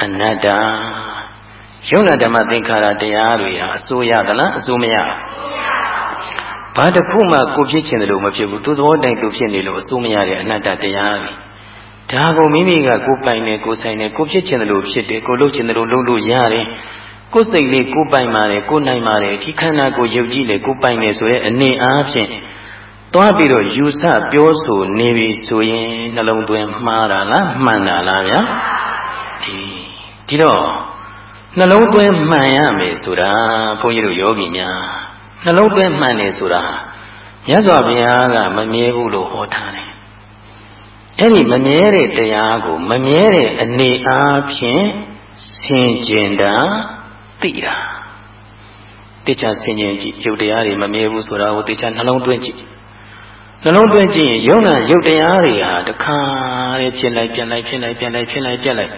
အနတ္တ ယုံနာဓမ္မသင်္ခါရတရားတွေဟာအစိုးရသလားအစိုးမရဘာတစ်ခုမှကိုဖြစ်ချင်တယ်လို့မဖြစ်ဘူးသူသဘောတိုင်သူဖြစ်နေလို့အစိုးမရတဲ့အနတ္တတရားပဲဒါကိုမိမိကကိုပိုင်နေကိုဆိုင်နေကိုဖြစ်ချင်တယ်လို့ဖြစ်တယ်ကိုလုပ်ချင်တယ်လို့လုပ်လို့ရတယ်ကိုယ်စိတ်လေးကိုပိုင်ပါတယ်ကိုနိုင်ပါတယ်ဒီခန္ဓာကိုယုတ်ကြည်လေကိုပိုင်နေဆိုရဲအနေအားဖြင့်သွားပြီးတော့ယူဆပြောဆိုနေပြီဆိုရင်နှလုံးသွင်းမှားတာလားမှန်တာလားဗျာဒီဒီတော့ နှလုံးသွင်းမှန်ရမယ်ဆိုတာဘုန်းကြီးတို့ယောဂီများနှလုံးသွင်းမှန်တယ်ဆိုတာမြတ်စွာဘုရားကမမြဲဘူးလို့ဟောထားတယ်အဲ့ဒီမမြဲတဲ့တရားကို မမြဲတဲ့အနေအားဖြင့်ဆင်ကျင်တာသိတာတေချာဆင်ကျင်ကြည့်ရုပ်တရားတွေမမြဲဘူးဆိုတာကိုတေချာနှလုံးသွင်းကြည့်နှလုံးသွင်းကြည့်ရင်ယုံနာရုပ်တရားတွေဟာတခါတည်းဖြစ်လိုက်ပြက်လိုက်ဖြစ်လိုက်ပြက်လိုက်ဖြစ်လိုက်ပြက်လိုက်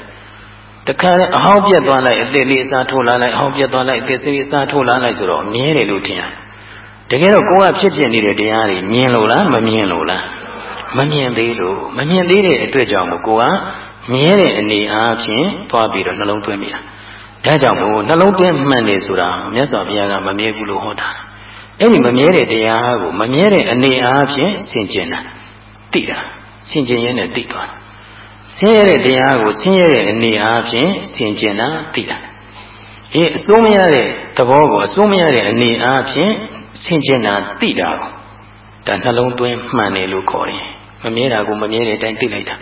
တခါတည်းအဟောင်းပြက်သွားလိုက်အစ်စ်လေးအစားထိုးလာလိုက်အဟောင်းပြက်သွားလိုက်အစ်စ်လေးအစားထိုးလာလိုက်ဆိုတော့မြဲတယ်လို့ထင်ရတယ်တကယ်တော့ကိုယ်ကဖြစ်ပြနေတဲ့တရားတွေမြင်လို့လားမမြင်လို့လားမမြင်သေးလို့မမြင်သေးတဲ့အတွက်ကြောင့်မို့ကိုကမြဲတဲ့အနေအားဖြင့်သွားပြီးတော့နှလုံးသွင်းမိတာဒါကြောင့်မို့နှလုံးသွင်းမှန်တယ်ဆိုတာမြတ်စွာဘုရားကမမြဲဘူးလို့ဟောတာအဲ့ဒီမမြဲတဲ့တရားကိုမမြဲတဲ့အနေအားဖြင့်ဆင်ကျင်တာသိတာဆင်ကျင်ရင်းနဲ့သိသွားတာ ဆင်းရဲတဲ့တရားကိုဆင်းရဲတဲ့အနေအားဖြင့်ဆင်ကျင်တာသိတာအေးအစိုးမရတဲ့သဘောကိုအစိုးမရတဲ့အနေအားဖြင့်ဆင်ကျင်တာသိတာကိုဒါနှလုံးသွင်းမှန်တယ်လို့ခေါ်တယ်မမြဲတာကိုမမြဲတဲ့အတိုင်းသိလိုက်တာ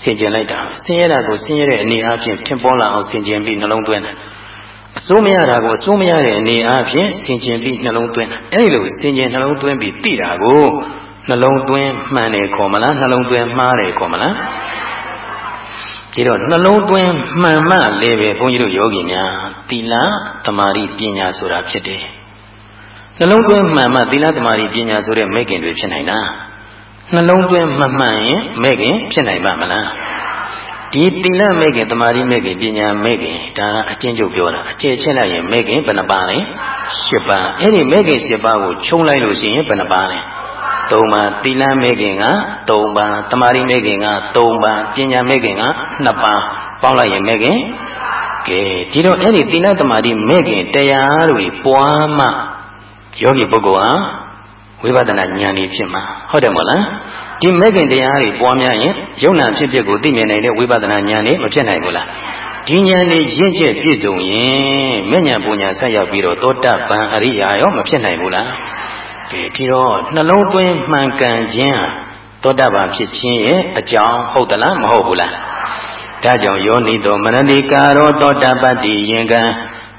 ဆင်ကျင်လိုက်တာဆင်းရဲတာကိုဆင်းရဲတဲ့အနေအားဖြင့်ထင်ပေါ်လာအောင်ဆင်ကျင်ပြီးနှလုံးသွင်းတာအစိုးမရတာကိုအစိုးမရတဲ့အနေအားဖြင့်ဆင်ကျင်ပြီးနှလုံးသွင်းတာအဲဒီလိုဆင်ကျင်နှလုံးသွင်းပြီးသိတာကိုနှလုံးသွင်းမှန်တယ်ခေါ်မလားနှလုံးသွင်းမှားတယ်ခေါ်မလား ဒီတော့နှလုံးသွင်းမှန်မှလည်းပဲဘုန်းကြီးတို့ယောဂီများသီလသမာဓိပညာဆိုတာဖြစ်တယ်နှလုံးသွင်းမှန်မှသီလသမာဓိပညာဆိုတဲ့မဲ့ခင်တွေဖြစ်နိုင်တာနှလုံးသွင်းမမှန်ရင်မဲ့ခင်ဖြစ်နိုင်ပါမလားဒီသီလမဲ့ခင်တမာရီမဲ့ခင်ပညာမဲ့ခင်ဒါအကျဉ်းချုပ်ပြောတာအကျယ်ချက်လိုက်ရင်မဲ့ခင်ဘယ်နှပါလဲ၈ပါးအဲ့ဒီမဲ့ခင်၈ပါးကိုခြုံလိုက်လို့ရှိရင်ဘယ်နှပါလဲ ၃ပါးသီလမဲ့ခင်က၃ပါးတမာရီမဲ့ခင်က၃ပါးပညာမဲ့ခင်က2ပါးပေါင်းလိုက်ရင်မဲ့ခင်ကဲဒီတော့အဲ့ဒီသီလတမာရီမဲ့ခင်တရားတွေပွားမှယောဂီပုဂ္ဂိုလ်ဟာဝိပဿနာဉာဏ်ကြီးဖြစ်မှာဟုတ်တယ်မဟုတ်လားဒီမဲ့ခင်တရားတွေပွားများရင်ယုံနာဖြစ်ဖြစ်ကိုသိမြင်နိုင်တဲ့ဝိပဿနာဉာဏ်လေးမဖြစ်နိုင်ဘူးလားဒီဉာဏ်လေးရင့်ကျက်ပြည့်စုံရင်မဉ္ဇဉ်ပူညာဆက်ရောက်ပြီးတော့သောတပန်အရိယာရောမဖြစ်နိုင်ဘူးလား ဒီဒီတော့နှလုံးသွင်းမှန်ကန်ခြင်းသောတပန်ဖြစ်ခြင်းရဲ့အကြောင်းဟုတ်သလားမဟုတ်ဘူးလားဒါကြောင့်ယောနိတောမနတိကာရောသောတပတ္တိယင်ကံ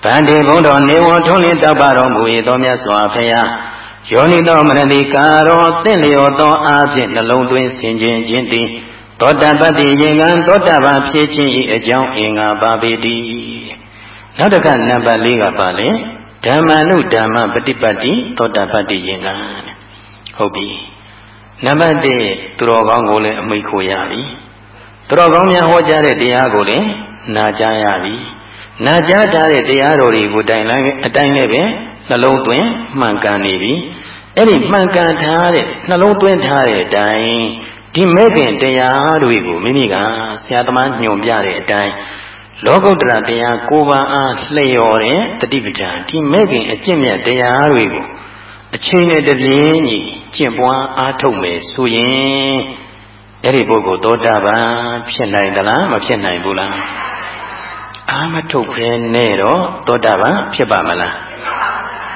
ဗန္တိဘုံတော်နေဝထုံးလင်းတောက်ပါတော်မူ၏သောမြတ်စွာဘုရားယောနိသောမရတိကာရောသင့်လျော်သောအားဖြင့်နှလုံးသွင်းဆင်ခြင်ခြင်းသည်သောတပတ္တိယေကံသောတပန်ဖြစ်ခြင်း၏အကြောင်းအင်္ဂါပါပေတည်းနောက်တစ်ခါနံပါတ်၄ကပါလေ ဓမ္မနုဓမ္မပฏิပတ်တိသောတပတ္တိယေကံဟုတ်ပြီနံပါတ်၁သူတော်ကောင်းကိုလည်းအမိတ်ခိုရပြီသူတော်ကောင်းများဟောကြားတဲ့တရားကိုလည်းနာကြားရပြီနာကြားထားတဲ့တရားတော်တွေကိုတိုင်လိုက်အတိုင်းလည်းပဲနှလုံးသွင်းမှန်ကန်နေပြီအဲ့ဒီမှန်ကန်ထားတဲ့နှလုံးသွင်းထားတဲ့အတိုင်းဒီမဲ့ခင်တရားတွေကိုမိမိကဆရာသမားညွှန်ပြတဲ့အတိုင်း လောကုတ္တရာတရားကိုပါအားလျော်တဲ့တတိပဋ္ဌာန်ဒီမဲ့ခင်အကျင့်မြတ်တရားတွေကိုအချိန်နဲ့တပြေးညီကျင့်ပွားအားထုတ်မယ်ဆိုရင်အဲ့ဒီပုဂ္ဂိုလ်သောတာပန်ဖြစ်နိုင်သလားမဖြစ်နိုင်ဘူးလားအာမထုတ်ခဲနဲ့တော့သောတာပန်ဖြစ်ပါမလား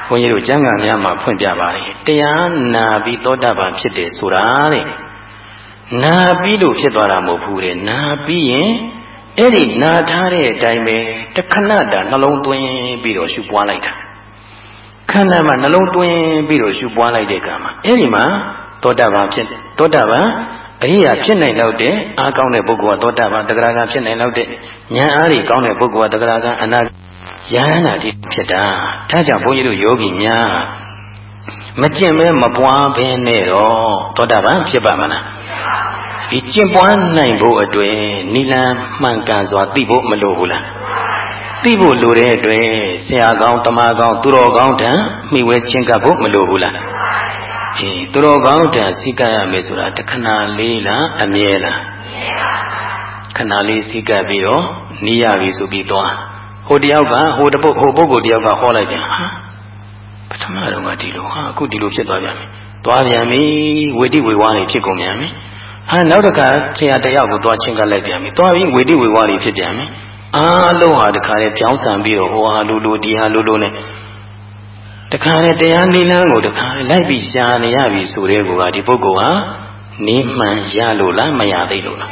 ဘုန်းကြီးတို့ကျမ်းဂန်များမှာဖွင့်ပြပါတယ်တရားနာပြီးသောတာပန်ဖြစ်တယ်ဆိုတာတဲ့နာပြီးလို့ဖြစ်သွားတာမဟုတ်ဘူးတဲ့နာပြီးရင် အဲ့ဒီနာထားတဲ့အတိုင်းပဲတခဏတာနှလုံးသွင်းပြီးတော့ရှုပွားလိုက်တာခန္ဓာမှာနှလုံးသွင်းပြီးတော့ရှုပွားလိုက်တဲ့အခါမှာအဲ့ဒီမှာသောတာပန်ဖြစ်သောတာပန်အရိယာဖြစ်နိုင်တော့တဲ့အားကောင်းတဲ့ပုဂ္ဂိုလ်ကသောတာပန်တဂရကဖြစ်နိုင်တော့တဲ့ဉာဏ်အားကြီးကောင်းတဲ့ပုဂ္ဂိုလ်ကတဂရကအနာယဟနာတိဖြစ်တာဒါကြောင့်ဘုန်းကြီးတို့ယောဂီများမကျင့်မဲမပွားဘဲနဲ့တော့သောတာပန်ဖြစ်ပါမလား ဒီကျင့်ပွားနိုင်ဖို့အတွက်နိလန်မှန်ကန်စွာသိဖို့မလိုဘူးလားသိဖို့လိုတဲ့အတွက်ဆရာကောင်းတမကောင်းသူတော်ကောင်းတန်မိဝဲချင်းကပ်ဖို့မလိုဘူးလားအေးသူတော်ကောင်းတန်စိကပ်ရမယ်ဆိုတာတခဏလေးလားအမြဲလားခဏလေးစိကပ်ပြီးတော့နီးရပြီဆိုပြီးသွားဟိုတယောက်ကဟိုတပုတ်ဟိုပုဂ္ဂိုလ်တယောက်ကဟောလိုက်ပြန်ဟာပထမတော့ကဒီလိုဟာအခုဒီလိုဖြစ်သွားပြန်ပြီသွားပြန်ပြီဝေတိဝေဝါးတွေဖြစ်ကုန်ပြန်ပြီ ဟာနောက်တစ်ခါဆရာတယောက်ကိုသွားချင်းကပ်လိုက်ပြန်ပြီသွားပြီးဝေတိဝေဝါးတွေဖြစ်ပြန်ပြီအားလုံးဟာတခါလေပြောင်းဆံပြီးတော့ဟိုဟာလူလူဒီဟာလူလူနဲ့တခါလေတရားနိလန်းကိုတခါလေလိုက်ပြီးရှားနေရပြီဆိုတဲ့ကောဒီပုဂ္ဂိုလ်ဟာနေမှန်ရလို့လားမရသေးလို့လား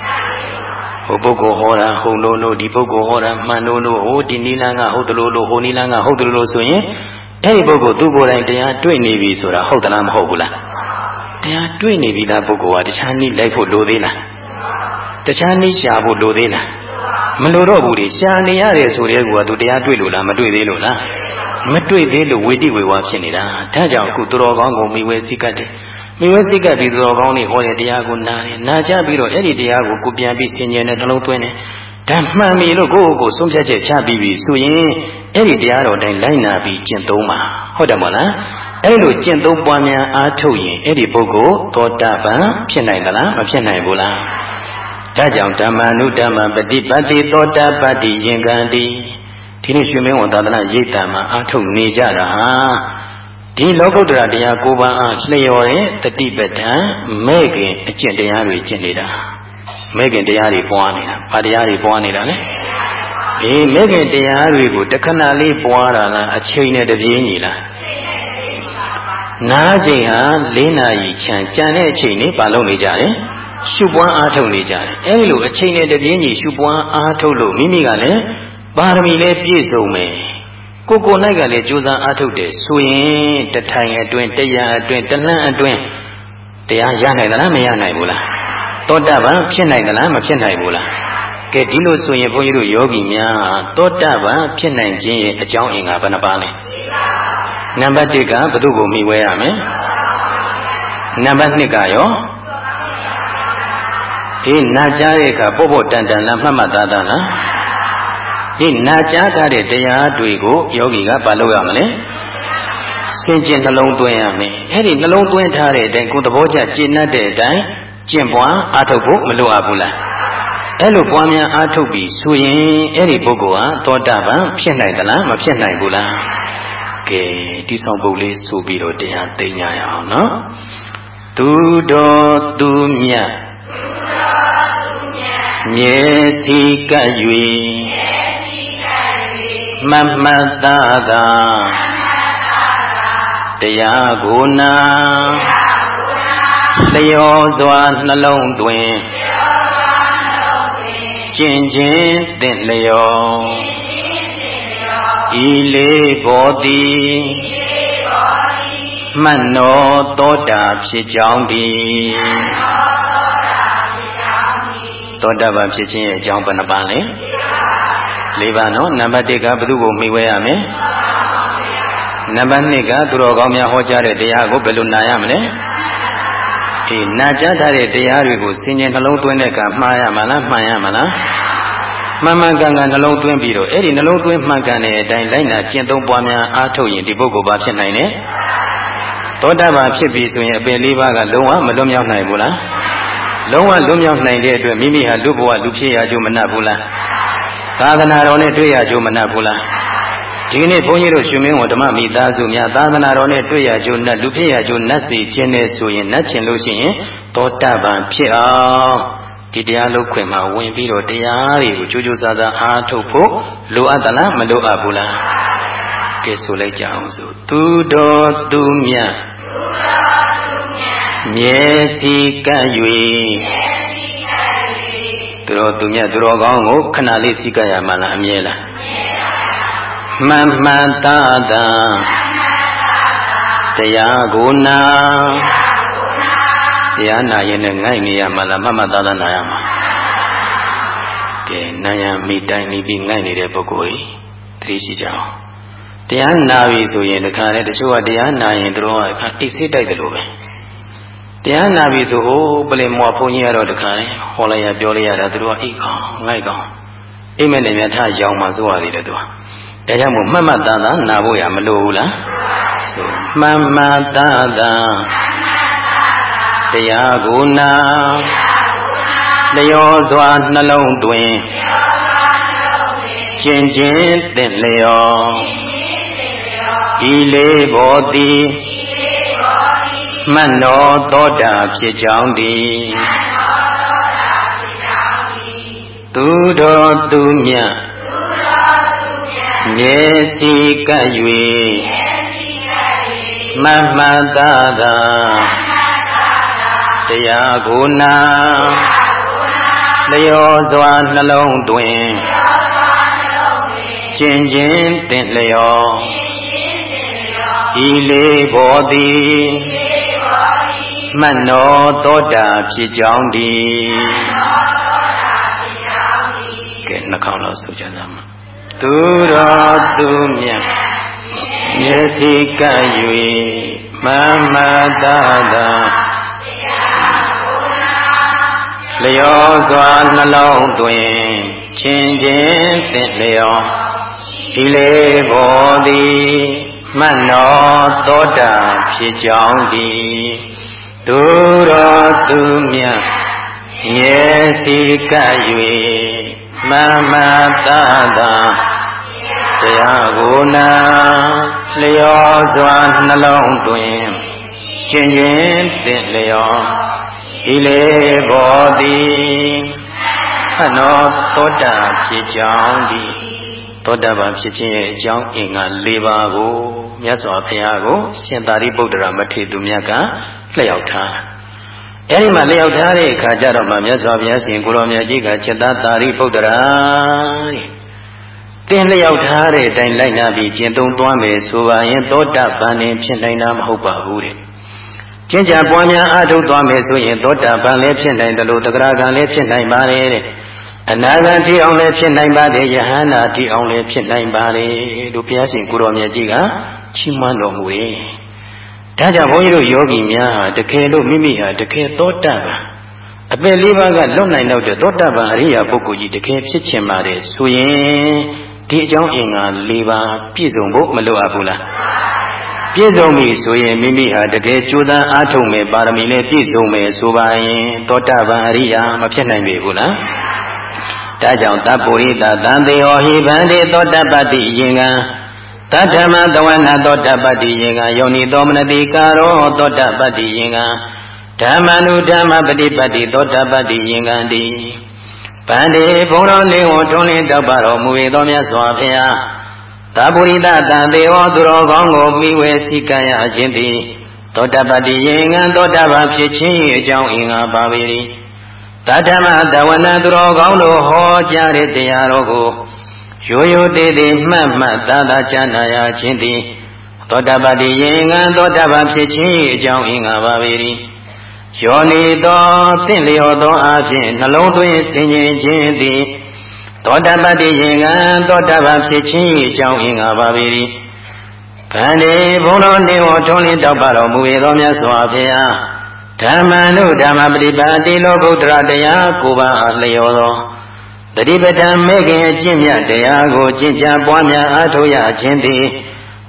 ဟိုပုဂ္ဂိုလ်ဟောတာဟုတ်လို့လို့ဒီပုဂ္ဂိုလ်ဟောတာမှန်လို့လို့ဟိုဒီနိလန်းကဟုတ်တယ်လို့လို့ဟိုနိလန်းကဟုတ်တယ်လို့ဆိုရင်အဲ့ဒီပုဂ္ဂိုလ်သူကိုယ်တိုင်တရားတွေ့နေပြီဆိုတာဟုတ်သလားမဟုတ်ဘူးလား တရားတွေ့နေပြီလားပုဂ္ဂိုလ်ကတခြားနည်းလိုက်ဖို့လိုသေးလားတခြားနည်းရှာဖို့လိုသေးလားမလိုတော့ဘူးလေရှာနေရတယ်ဆိုတဲ့ကူကသူတရားတွေ့လို့လားမတွေ့သေးလို့လားမတွေ့သေးလို့ဝေတိဝေဝါဖြစ်နေတာဒါကြောင့်အခုသူတော်ကောင်းကိုမိဝဲစိကတ်တယ်မိဝဲစိကတ်ပြီးသူတော်ကောင်းတွေဟောတဲ့တရားကိုနားတယ်နာကြပြီးတော့အဲ့ဒီတရားကိုကိုပြန်ပြီးဆင်ញင်တဲ့နှလုံးသွင်းတယ်ဒါမှန်ပြီလို့ကိုယ့်ကိုယ်ကိုဆုံးဖြတ်ချက်ချပြီးပြီဆိုရင်အဲ့ဒီတရားတော်တိုင်းလိုက်နာပြီးကျင့်သုံးပါဟုတ်တယ်မဟုတ်လား အဲ့လိုကျင့်သုံးပွားများအားထုတ်ရင်အဲ့ဒီပုဂ္ဂိုလ်သောတာပန်ဖြစ်နိုင်သလားမဖြစ်နိုင်ဘူးလားဒါကြောင့်ဓမ္မနုဓမ္မပฏิပတ်တိသောတာပတ္တိယင်္ဂန္တိဒီနေ့ရွှေမင်းဝန်သာသနာရိပ်တံမှာအားထုတ်နေကြတာဟာဒီလောကုတ္တရာတရားကိုးပါးအားလျော်တဲ့တတိပဋ္ဌာန်မဲ့ခင်အကျင့်တရားတွေကျင့်နေတာမဲ့ခင်တရားတွေပွားနေတာဘာတရားတွေပွားနေတာလဲဒီမဲ့ခင်တရားတွေကိုတခဏလေးပွားတာလားအချိန်နဲ့တပြေးညီလား နားချိန်ဟာ၄နာရီချမ်းကြံတဲ့အချိန်လေးပါလုံးနေကြတယ်ရှုပွားအားထုတ်နေကြတယ်အဲဒီလိုအချိန်နဲ့တပြေးညီရှုပွားအားထုတ်လို့မိမိကလည်းပါရမီလည်းပြည့်စုံမယ်ကိုကိုနိုင်ကလည်းကြိုးစားအားထုတ်တယ်ဆိုရင်တထိုင်အတွင်းတရားအတွင်းတလန့်အတွင်းတရားရနိုင်သလားမရနိုင်ဘူးလားသောတာပန်ဖြစ်နိုင်သလားမဖြစ်နိုင်ဘူးလား ကဲဒီလိုဆိုရင်ဘုန်းကြီးတို့ယောဂီများသောတာပန်ဖြစ်နိုင်ခြင်းရဲ့အကြောင်းအင်္ဂါဘယ်နှပါလဲနံပါတ်1ကဘု து ကိုမိဝဲရမယ်နံပါတ်2ကရောဒီနာကြားတဲ့အခါပေါ့ပေါ့တန်တန်လားမှတ်မှတ်သားသားလားဒီနာကြားထားတဲ့တရားတွေကိုယောဂီကဘာလုပ်ရမလဲစင်ကျင်နှလုံးသွင်းရမယ်အဲ့ဒီနှလုံးသွင်းထားတဲ့အတိုင်းကိုယ်သဘောကျကျင့်တတ်တဲ့အတိုင်းကျင့်ပွားအားထုတ်ဖို့မလိုအပ်ဘူးလား အဲ့လိုပွားများအားထုတ်ပြီးဆိုရင်အဲ့ဒီပုဂ္ဂိုလ်ဟာသောတာပန်ဖြစ်နိုင်သလားမဖြစ်နိုင်ဘူးလားကဲဒီဆောင်ပုတ်လေးဆိုပြီးတော့တရားသိညာရအောင်နော်သူတော်သူမြတ်မြဲစီကပ်၍မမတသာတရားကိုနာလျောစွာနှလုံးသွင်း ကျင့်ခြင်းတင့်လျောဤလေးဘောတိမှတ်တော်သောတာဖြစ်ကြောင်းဒီသောတာပန်ဖြစ်ခြင်းရဲ့အကြောင်းဘယ်နှပါလဲ၄ပါးနော်နံပါတ်1ကဘု து ကိုမှီဝဲရမယ်နံပါတ်2ကသူတော်ကောင်းများဟောကြားတဲ့တရားကိုဘယ်လိုနာရမလဲ ဒီနာကြားထားတဲ့တရားတွေကိုစင်ကြင်နှလုံးသွင်းတဲ့ကမှားရမလားမှန်ရမလားမှန်မှန်ကန်ကန်နှလုံးသွင်းပြီးတော့အဲ့ဒီနှလုံးသွင်းမှန်ကန်တဲ့အတိုင်းလိုက်နာကျင့်သုံးပွားများအားထုတ်ရင်ဒီပုဂ္ဂိုလ်ဘာဖြစ်နိုင်လဲသောတာပန်ဖြစ်ပြီဆိုရင်အပင်လေးပါးကလုံးဝမလွတ်မြောက်နိုင်ဘူးလားလုံးဝလွတ်မြောက်နိုင်တဲ့အတွက်မိမိဟာလူဘဝလူဖြစ်ရကြုံမနှက်ဘူးလားသာသနာတော်နဲ့တွေ့ရကြုံမနှက်ဘူးလား ဒီနေ့ဘုန်းကြီးတို့ရှင်မင်းဝန်ဓမ္မမိသားစုများသာသနာတော်နဲ့တွေ့ရကြုံနှက်လူဖြစ်ရကြုံနှက်စီခြင်းနဲ့ဆိုရင်နှက်ချင်လို့ရှိရင်သောတာပန်ဖြစ်အောင်ဒီတရားလုံးခွင်မှာဝင်ပြီးတော့တရားတွေကိုကြိုးကြိုးစားစားအားထုတ်ဖို့လိုအပ်သလားမလိုအပ်ဘူးလားကဲဆိုလိုက်ကြအောင်ဆိုသူတော်သူမြတ်မျက်စိကပ်၍သူတော်သူမြတ်သူတော်ကောင်းကိုခဏလေးစိကရမှလားအမြဲလား မှန်မှန်သာသာတရားကိုနာတရားနာရင်လည်းငိုက်နေရမှလားမှန်မှန်သာသာနာရမှာကဲနာယံမိတိုင်းမိပြီးငိုက်နေတဲ့ပုဂ္ဂိုလ်ကြီးသတိရှိကြအောင်တရားနာပြီဆိုရင်တခါလေတချို့ကတရားနာရင်တို့ကအခါအိတ်ဆေးတိုက်တယ်လို့ပဲတရားနာပြီဆိုဟိုပလင်မွာဘုန်းကြီးကတော့တခါလေဟောလိုက်ရပြောလိုက်ရတာသူတို့ကအိတ်ကောင်းငိုက်ကောင်းအိမ်မက်နဲ့များထားရောင်မှစိုးရသေးတယ်သူက ဒါကြောင့်မို့မှတ်မှတ်သားသားနာဖို့ရမလိုဘူးလားဆိုမှတ်မှတ်သားသားတရားကိုနာလျောစွာနှလုံးသွင်းကျင်ကျင်သင့်လျောဤဤလေးဘောတိမှတ်တော်သောတာဖြစ်ကြောင်းသည်သူတော်သူမြတ် မျက်စိကပ်၍မမတာသာတရားကိုနာလျောစွာနှလုံးသွင်းကျင်ချင်းတင်လျောဤလေးဘောသည်မှတ်တော်သောတာဖြစ်ကြောင်းသည်ကဲနှခေါင်းလောက်ဆိုကြသမှာ သူတော်သူမြတ်မျက်စိကပ်၍မမတာသာလျောစွာနှလုံးသွင်းချင်းချင်းသင်လျောဒီလေးဘောသည်မှတ်တော်သောတာဖြစ်ကြောင်းသည်သူတော်သူမြတ် မျက်စိကပ်၍မမတာသာတရားကိုနာလျောစွာနှလုံးသွင်းချင်းချင်းသင်လျောဤလေဘောတိအနောသောတာဖြစ်ကြောင်းဒီသောတာပန်ဖြစ်ခြင်းရဲ့အကြောင်းအင်္ဂါ၄ပါးကိုမြတ်စွာဘုရားကိုရှင်သာရိပုတ္တရာမထေရသူမြတ်ကလျှောက်ထား အဲဒီမှာလျှောက်ထားတဲ့အခါကျတော့မှမြတ်စွာဘုရားရှင်ကိုရောမြတ်ကြီးကจิตသာရိပုတ္တရာတဲ့တင်လျှောက်ထားတဲ့အတိုင်းလိုက်နာပြီးကျင့်သုံးသွားမယ်ဆိုပါရင်သောတာပန်ရင်ဖြစ်နိုင်တာမဟုတ်ပါဘူးတဲ့ကျင့်ကြံပွားများအားထုတ်သွားမယ်ဆိုရင်သောတာပန်လည်းဖြစ်နိုင်တယ်လို့တဂရကံလည်းဖြစ်နိုင်ပါတယ်တဲ့အနာဂတ်တိအောင်လည်းဖြစ်နိုင်ပါတယ်ယဟန္တာတိအောင်လည်းဖြစ်နိုင်ပါတယ်လို့ဘုရားရှင်ကိုရောမြတ်ကြီးကချီးမွမ်းတော်မူတယ် ဒါကြောင့်ဘုန်းကြီးတို့ယောဂီများဟာတကယ်လို့မိမိဟာတကယ်သောတာပန်အပင်လေးပါးကလွတ်နိုင်တော့တဲ့သောတာပန်အရိယာပုဂ္ဂိုလ်ကြီးတကယ်ဖြစ်ချင်ပါတယ်ဆိုရင်ဒီအကြောင်းအင်္ဂါ၄ပါးပြည့်စုံဖို့မလိုအပ်ဘူးလားပြည့်စုံပြီဆိုရင်မိမိဟာတကယ်ကြိုးစားအားထုတ်မယ်ပါရမီလည်းပြည့်စုံမယ်ဆိုပါရင်သောတာပန်အရိယာမဖြစ်နိုင်ပြီဘူးလားဒါကြောင့်တပ္ပုရိသသံတေဟောဟိဗန္တိသောတပတ္တိယင်္ဂံ တထမသဝနာသောတပတ္တိယင်္ဂံယောနိသောမနတိကာရောသောတပတ္တိယင်္ဂံဓမ္မနုဓမ္မပฏิပတ္တိသောတပတ္တိယင်္ဂံတိဗန္တိဘုံတော်နေဝထွန်းလင်းတောက်ပါတော်မူ၏သောမြတ်စွာဘုရားသဗ္ဗုရိတတံသေဝသူတော်ကောင်းကိုမိဝဲစိကံရခြင်းသည်သောတပတ္တိယေငံသောတပန်ဖြစ်ခြင်း၏အကြောင်းအင်္ဂါပါပေ၏တတမတဝနာသူတော်ကောင်းတို့ဟောကြားတဲ့တရားတော်ကို ရိုးရိုးတည်တည်မှတ်မှတ်သာသာကြားနာရခြင်းသည်သောတပတ္တိယေငံသောတပန်ဖြစ်ခြင်း၏အကြောင်းအင်္ဂါပါပေ၏ယောနီသောသင့်လျော်သောအဖြစ်နှလုံးသွင်းဆင်ခြင်ခြင်းသည်သောတပတ္တိယင်ကံသောတပန်ဖြစ်ခြင်းအကြောင်းအင်္ဂါပါပေ၏ဗန္ဒီဘုံတော်နေဝထွန်းလင်းတောက်ပါတော်မူ၏သောမြတ်စွာဘုရားဓမ္မနုဓမ္မပฏิပါတိလောကုတ္တရတရားကိုပါလျော်သော တတိပဒံမေခင်အကျင့်မြတ်တရားကိုကျင့်ကြံပွားများအားထုတ်ရခြင်းသည်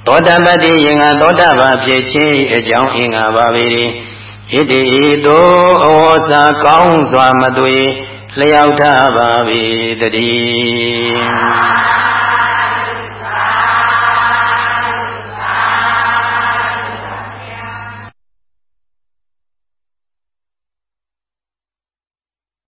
သောတပတ္တိယင်ကသောတပန်ဖြစ်ခြင်းအကြောင်းအင်္ဂါပါပေ၏ဣတိတုအဝေါစာကောင်းစွာမသွေလျောက်ထားပါ၏တည်း